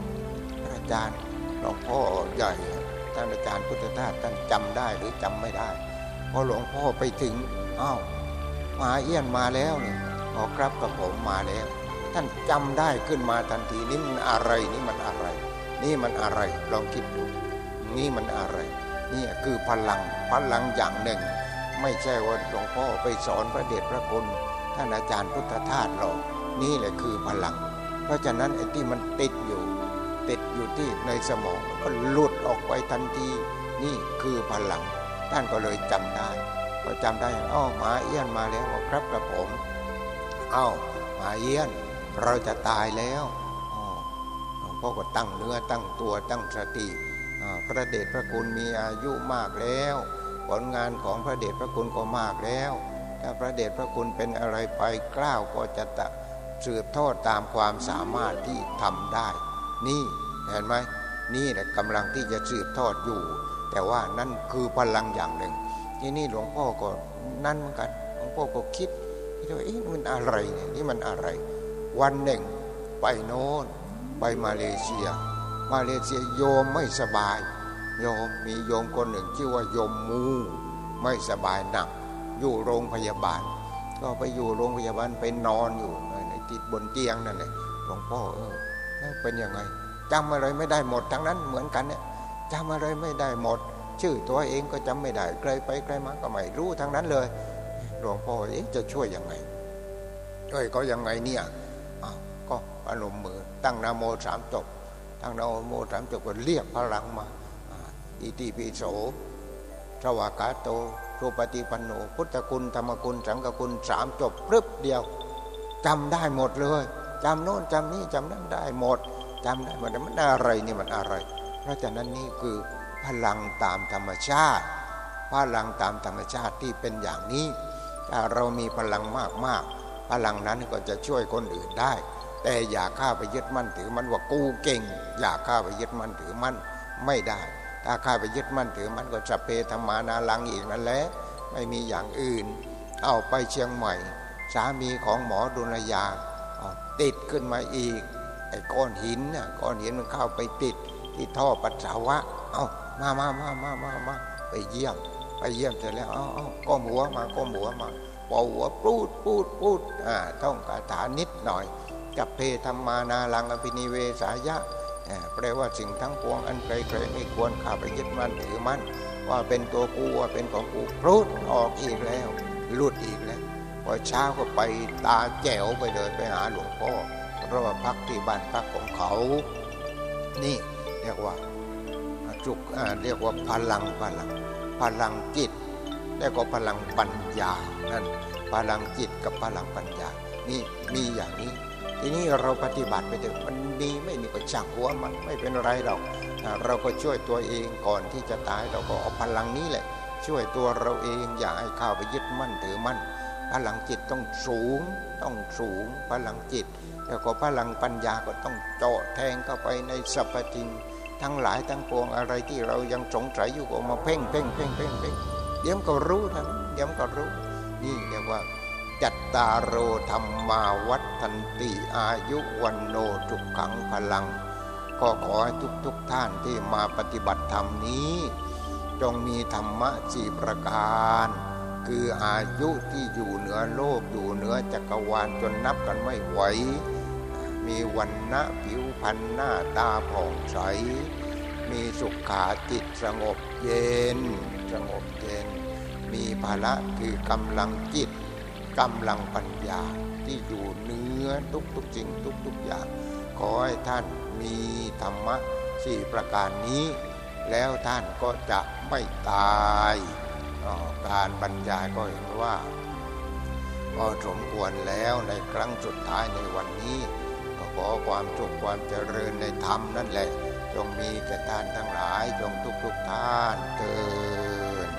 อาจารย์ หลวงพ่อใหญ่ท่านอาจารย์พุทธทาสท่านจำได้หรือจำไม่ได้พอหลวงพ่อไปถึงอ้าวมาเอี้ยนมาแล้วเนี่ยขอครับกับผมมาแล้ว ท่านจำได้ขึ้นมาทันทีนี่มันอะไรนี่มันอะไร นี่มันอะไรลองคิดดูนี่มันอะไรนี่คือพลังพลังอย่างหนึ่ง ไม่ใช่ว่าหลวงพ่อไปสอนพระเดชพระคุณท่านอาจารย์พุทธทาสหรอกนี่แหละคือพลัง เพราะฉะนั้นไอ้ที่มันติดอยู่ ติดอยู่ที่ในสมองก็หลุดออกไปทันที นี่คือพลัง ท่านก็เลยจำได้พอจำได้อ้อหมาเอี้ยนมาแล้วครับกระผมเอ้าหมาเอี้ยน เราจะตายแล้วพ่อก็ตั้งเนื้อตั้งตัวตั้งสติพระเดชพระคุณมีอายุมากแล้ว ผลงานของพระเดชพระคุณก็มากแล้วถ้าพระเดชพระคุณเป็นอะไรไปกล้าวก็จะตะสืบทอดตามความสามารถที่ทำได้ นี่เห็นไหมนี่แหละกำลังที่จะสืบทอดอยู่ แต่ว่านั่นคือพลังอย่างหนึ่ง ที่นี่หลวงพ่อก็นั่นเหมือนกันหลวงพ่อก็คิดว่าเอ๊ะมันอะไรเนี่ยนี่มันอะไร วันหนึ่ง ไปโน้นไปมาเลเซีย มาเลเซียโยมไม่สบาย โยมมีโยมคนหนึ่งชื่อว่าโยมมูไม่สบายหนัก อยู่โรงพยาบาล ก็ไปอยู่โรงพยาบาลไปนอนอยู่ในติดบนเตียงนั่นแหละหลวงพ่อเออ เป็นยังไงจำอะไรไม่ได้หมดทั้งนั้นเหมือนกันเนี่ยจำอะไรไม่ได้หมด ชื่อตัวเองก็จำไม่ได้ใครไปใครมาก็ไม่รู้ทั้งนั้นเลยหลวงพ่อเอ๊ะจะช่วยยังไงช่วยก็ยังไงเนี่ยก็อารมณ์มือ ตั้งนาโมสามจบตั้งนาโมสามจบก็เรียกพลังมาอิติปิโสสวากาโตรูปฏิปันโนพุทธคุณธรรมคุณสังฆคุณสามจบปรึบเดียวจำได้หมดเลย จำโน้นจำนี้จำนั้นได้หมดจำได้หมดมันอะไรนี่มันอะไร เพราะฉะนั้นนี่คือพลังตามธรรมชาติ พลังตามธรรมชาติที่เป็นอย่างนี้ ถ้าเรามีพลังมากมากพลังนั้นก็จะช่วยคนอื่นได้ แต่อย่าข้าไปยึดมั่นถือมันว่ากูเก่ง อย่าข้าไปยึดมั่นถือมั่นไม่ได้ ถ้าข้าไปยึดมั่นถือมันก็จะเพธรรมานาลังอีกนั่นแหละไม่มีอย่างอื่น เอาไปเชียงใหม่ สามีของหมอดุลยา ติดขึ้นมาอีกไอ้ก้อนหินน่ะก้อนหินมันเข้าไปติด ที่ท่อปัสสาวะ เอามามามามามามาไปเยี่ยม ไปเยี่ยมเสร็จแล้วเอาเอาก้มหัวมาก้มหัวมาปอหัวพูดพูดพูดอ่าท่องคาถานิดหน่อยกับเพธรรมานาลังอภินิเวสายะแปลว่าสิ่งทั้งปวงอันใครๆไม่ควรข้าไปยึดมั่นถือมั่นว่าเป็นตัวกูว่าเป็นของกูพูดออกอีกแล้วหลุดอีกแล้ว อเช้าก็ไปตาแจ๋วไปเลยไปหาหลวงพ่อเพราะว่าพักที่บ้านพักของเขา นี่เรียกว่าจุกเรียกว่าพลังพลัง พลังจิต แล้วก็พลังปัญญานั่นพลังจิตกับพลังปัญญา นี่มีอย่างนี้ ทีนี้เราปฏิบัติไปเถอะมันมีไม่มีก็ช่างหัวมันไม่เป็นไรหรอกเราก็ช่วยตัวเองก่อนที่จะตายเราก็เอาพลังนี้แหละ ช่วยตัวเราเองอย่าให้ข้าไปยึดมั่นถือมั่น พลังจิตต้องสูง ต้องสูงพลังจิต แล้วก็พลังปัญญาก็ต้องเจาะแทงเข้าไปในสัพพิงทั้งหลายทั้งปวงอะไรที่เรายังสงสัยอยู่ก็มาเพ่งเพ่งเพ่งเพ่งเพ่งเดี๋ยวก็รู้นะเดี๋ยวก็รู้ นี่เรียกว่าจัตตาโรธรรมาวัฒนติอายุวันโนทุกขังพลัง ก็ขอให้ทุกทุกท่านที่มาปฏิบัติธรรมนี้ จงมีธรรมะสี่ประการ คืออายุที่อยู่เหนือโลกอยู่เหนือจักรวาลจนนับกันไม่ไหว มีวันณะผิวพรรณหน้าตาผ่องใส มีสุขาจิตสงบเย็น สงบเย็น มีภาระคือกำลังจิตกำลังปัญญาที่อยู่เนื้อทุกทุกสิ่งทุกทุกอย่าง ขอให้ท่านมีธรรมะสี่ประการนี้ แล้วท่านก็จะไม่ตาย การบรรยายก็เห็นว่าก็สมควรแล้วในครั้งสุดท้ายในวันนี้ ก็ขอความสุขความเจริญในธรรมนั่นแหละ จงมีแก่ท่านทั้งหลายจงทุกทุกท่านเกิน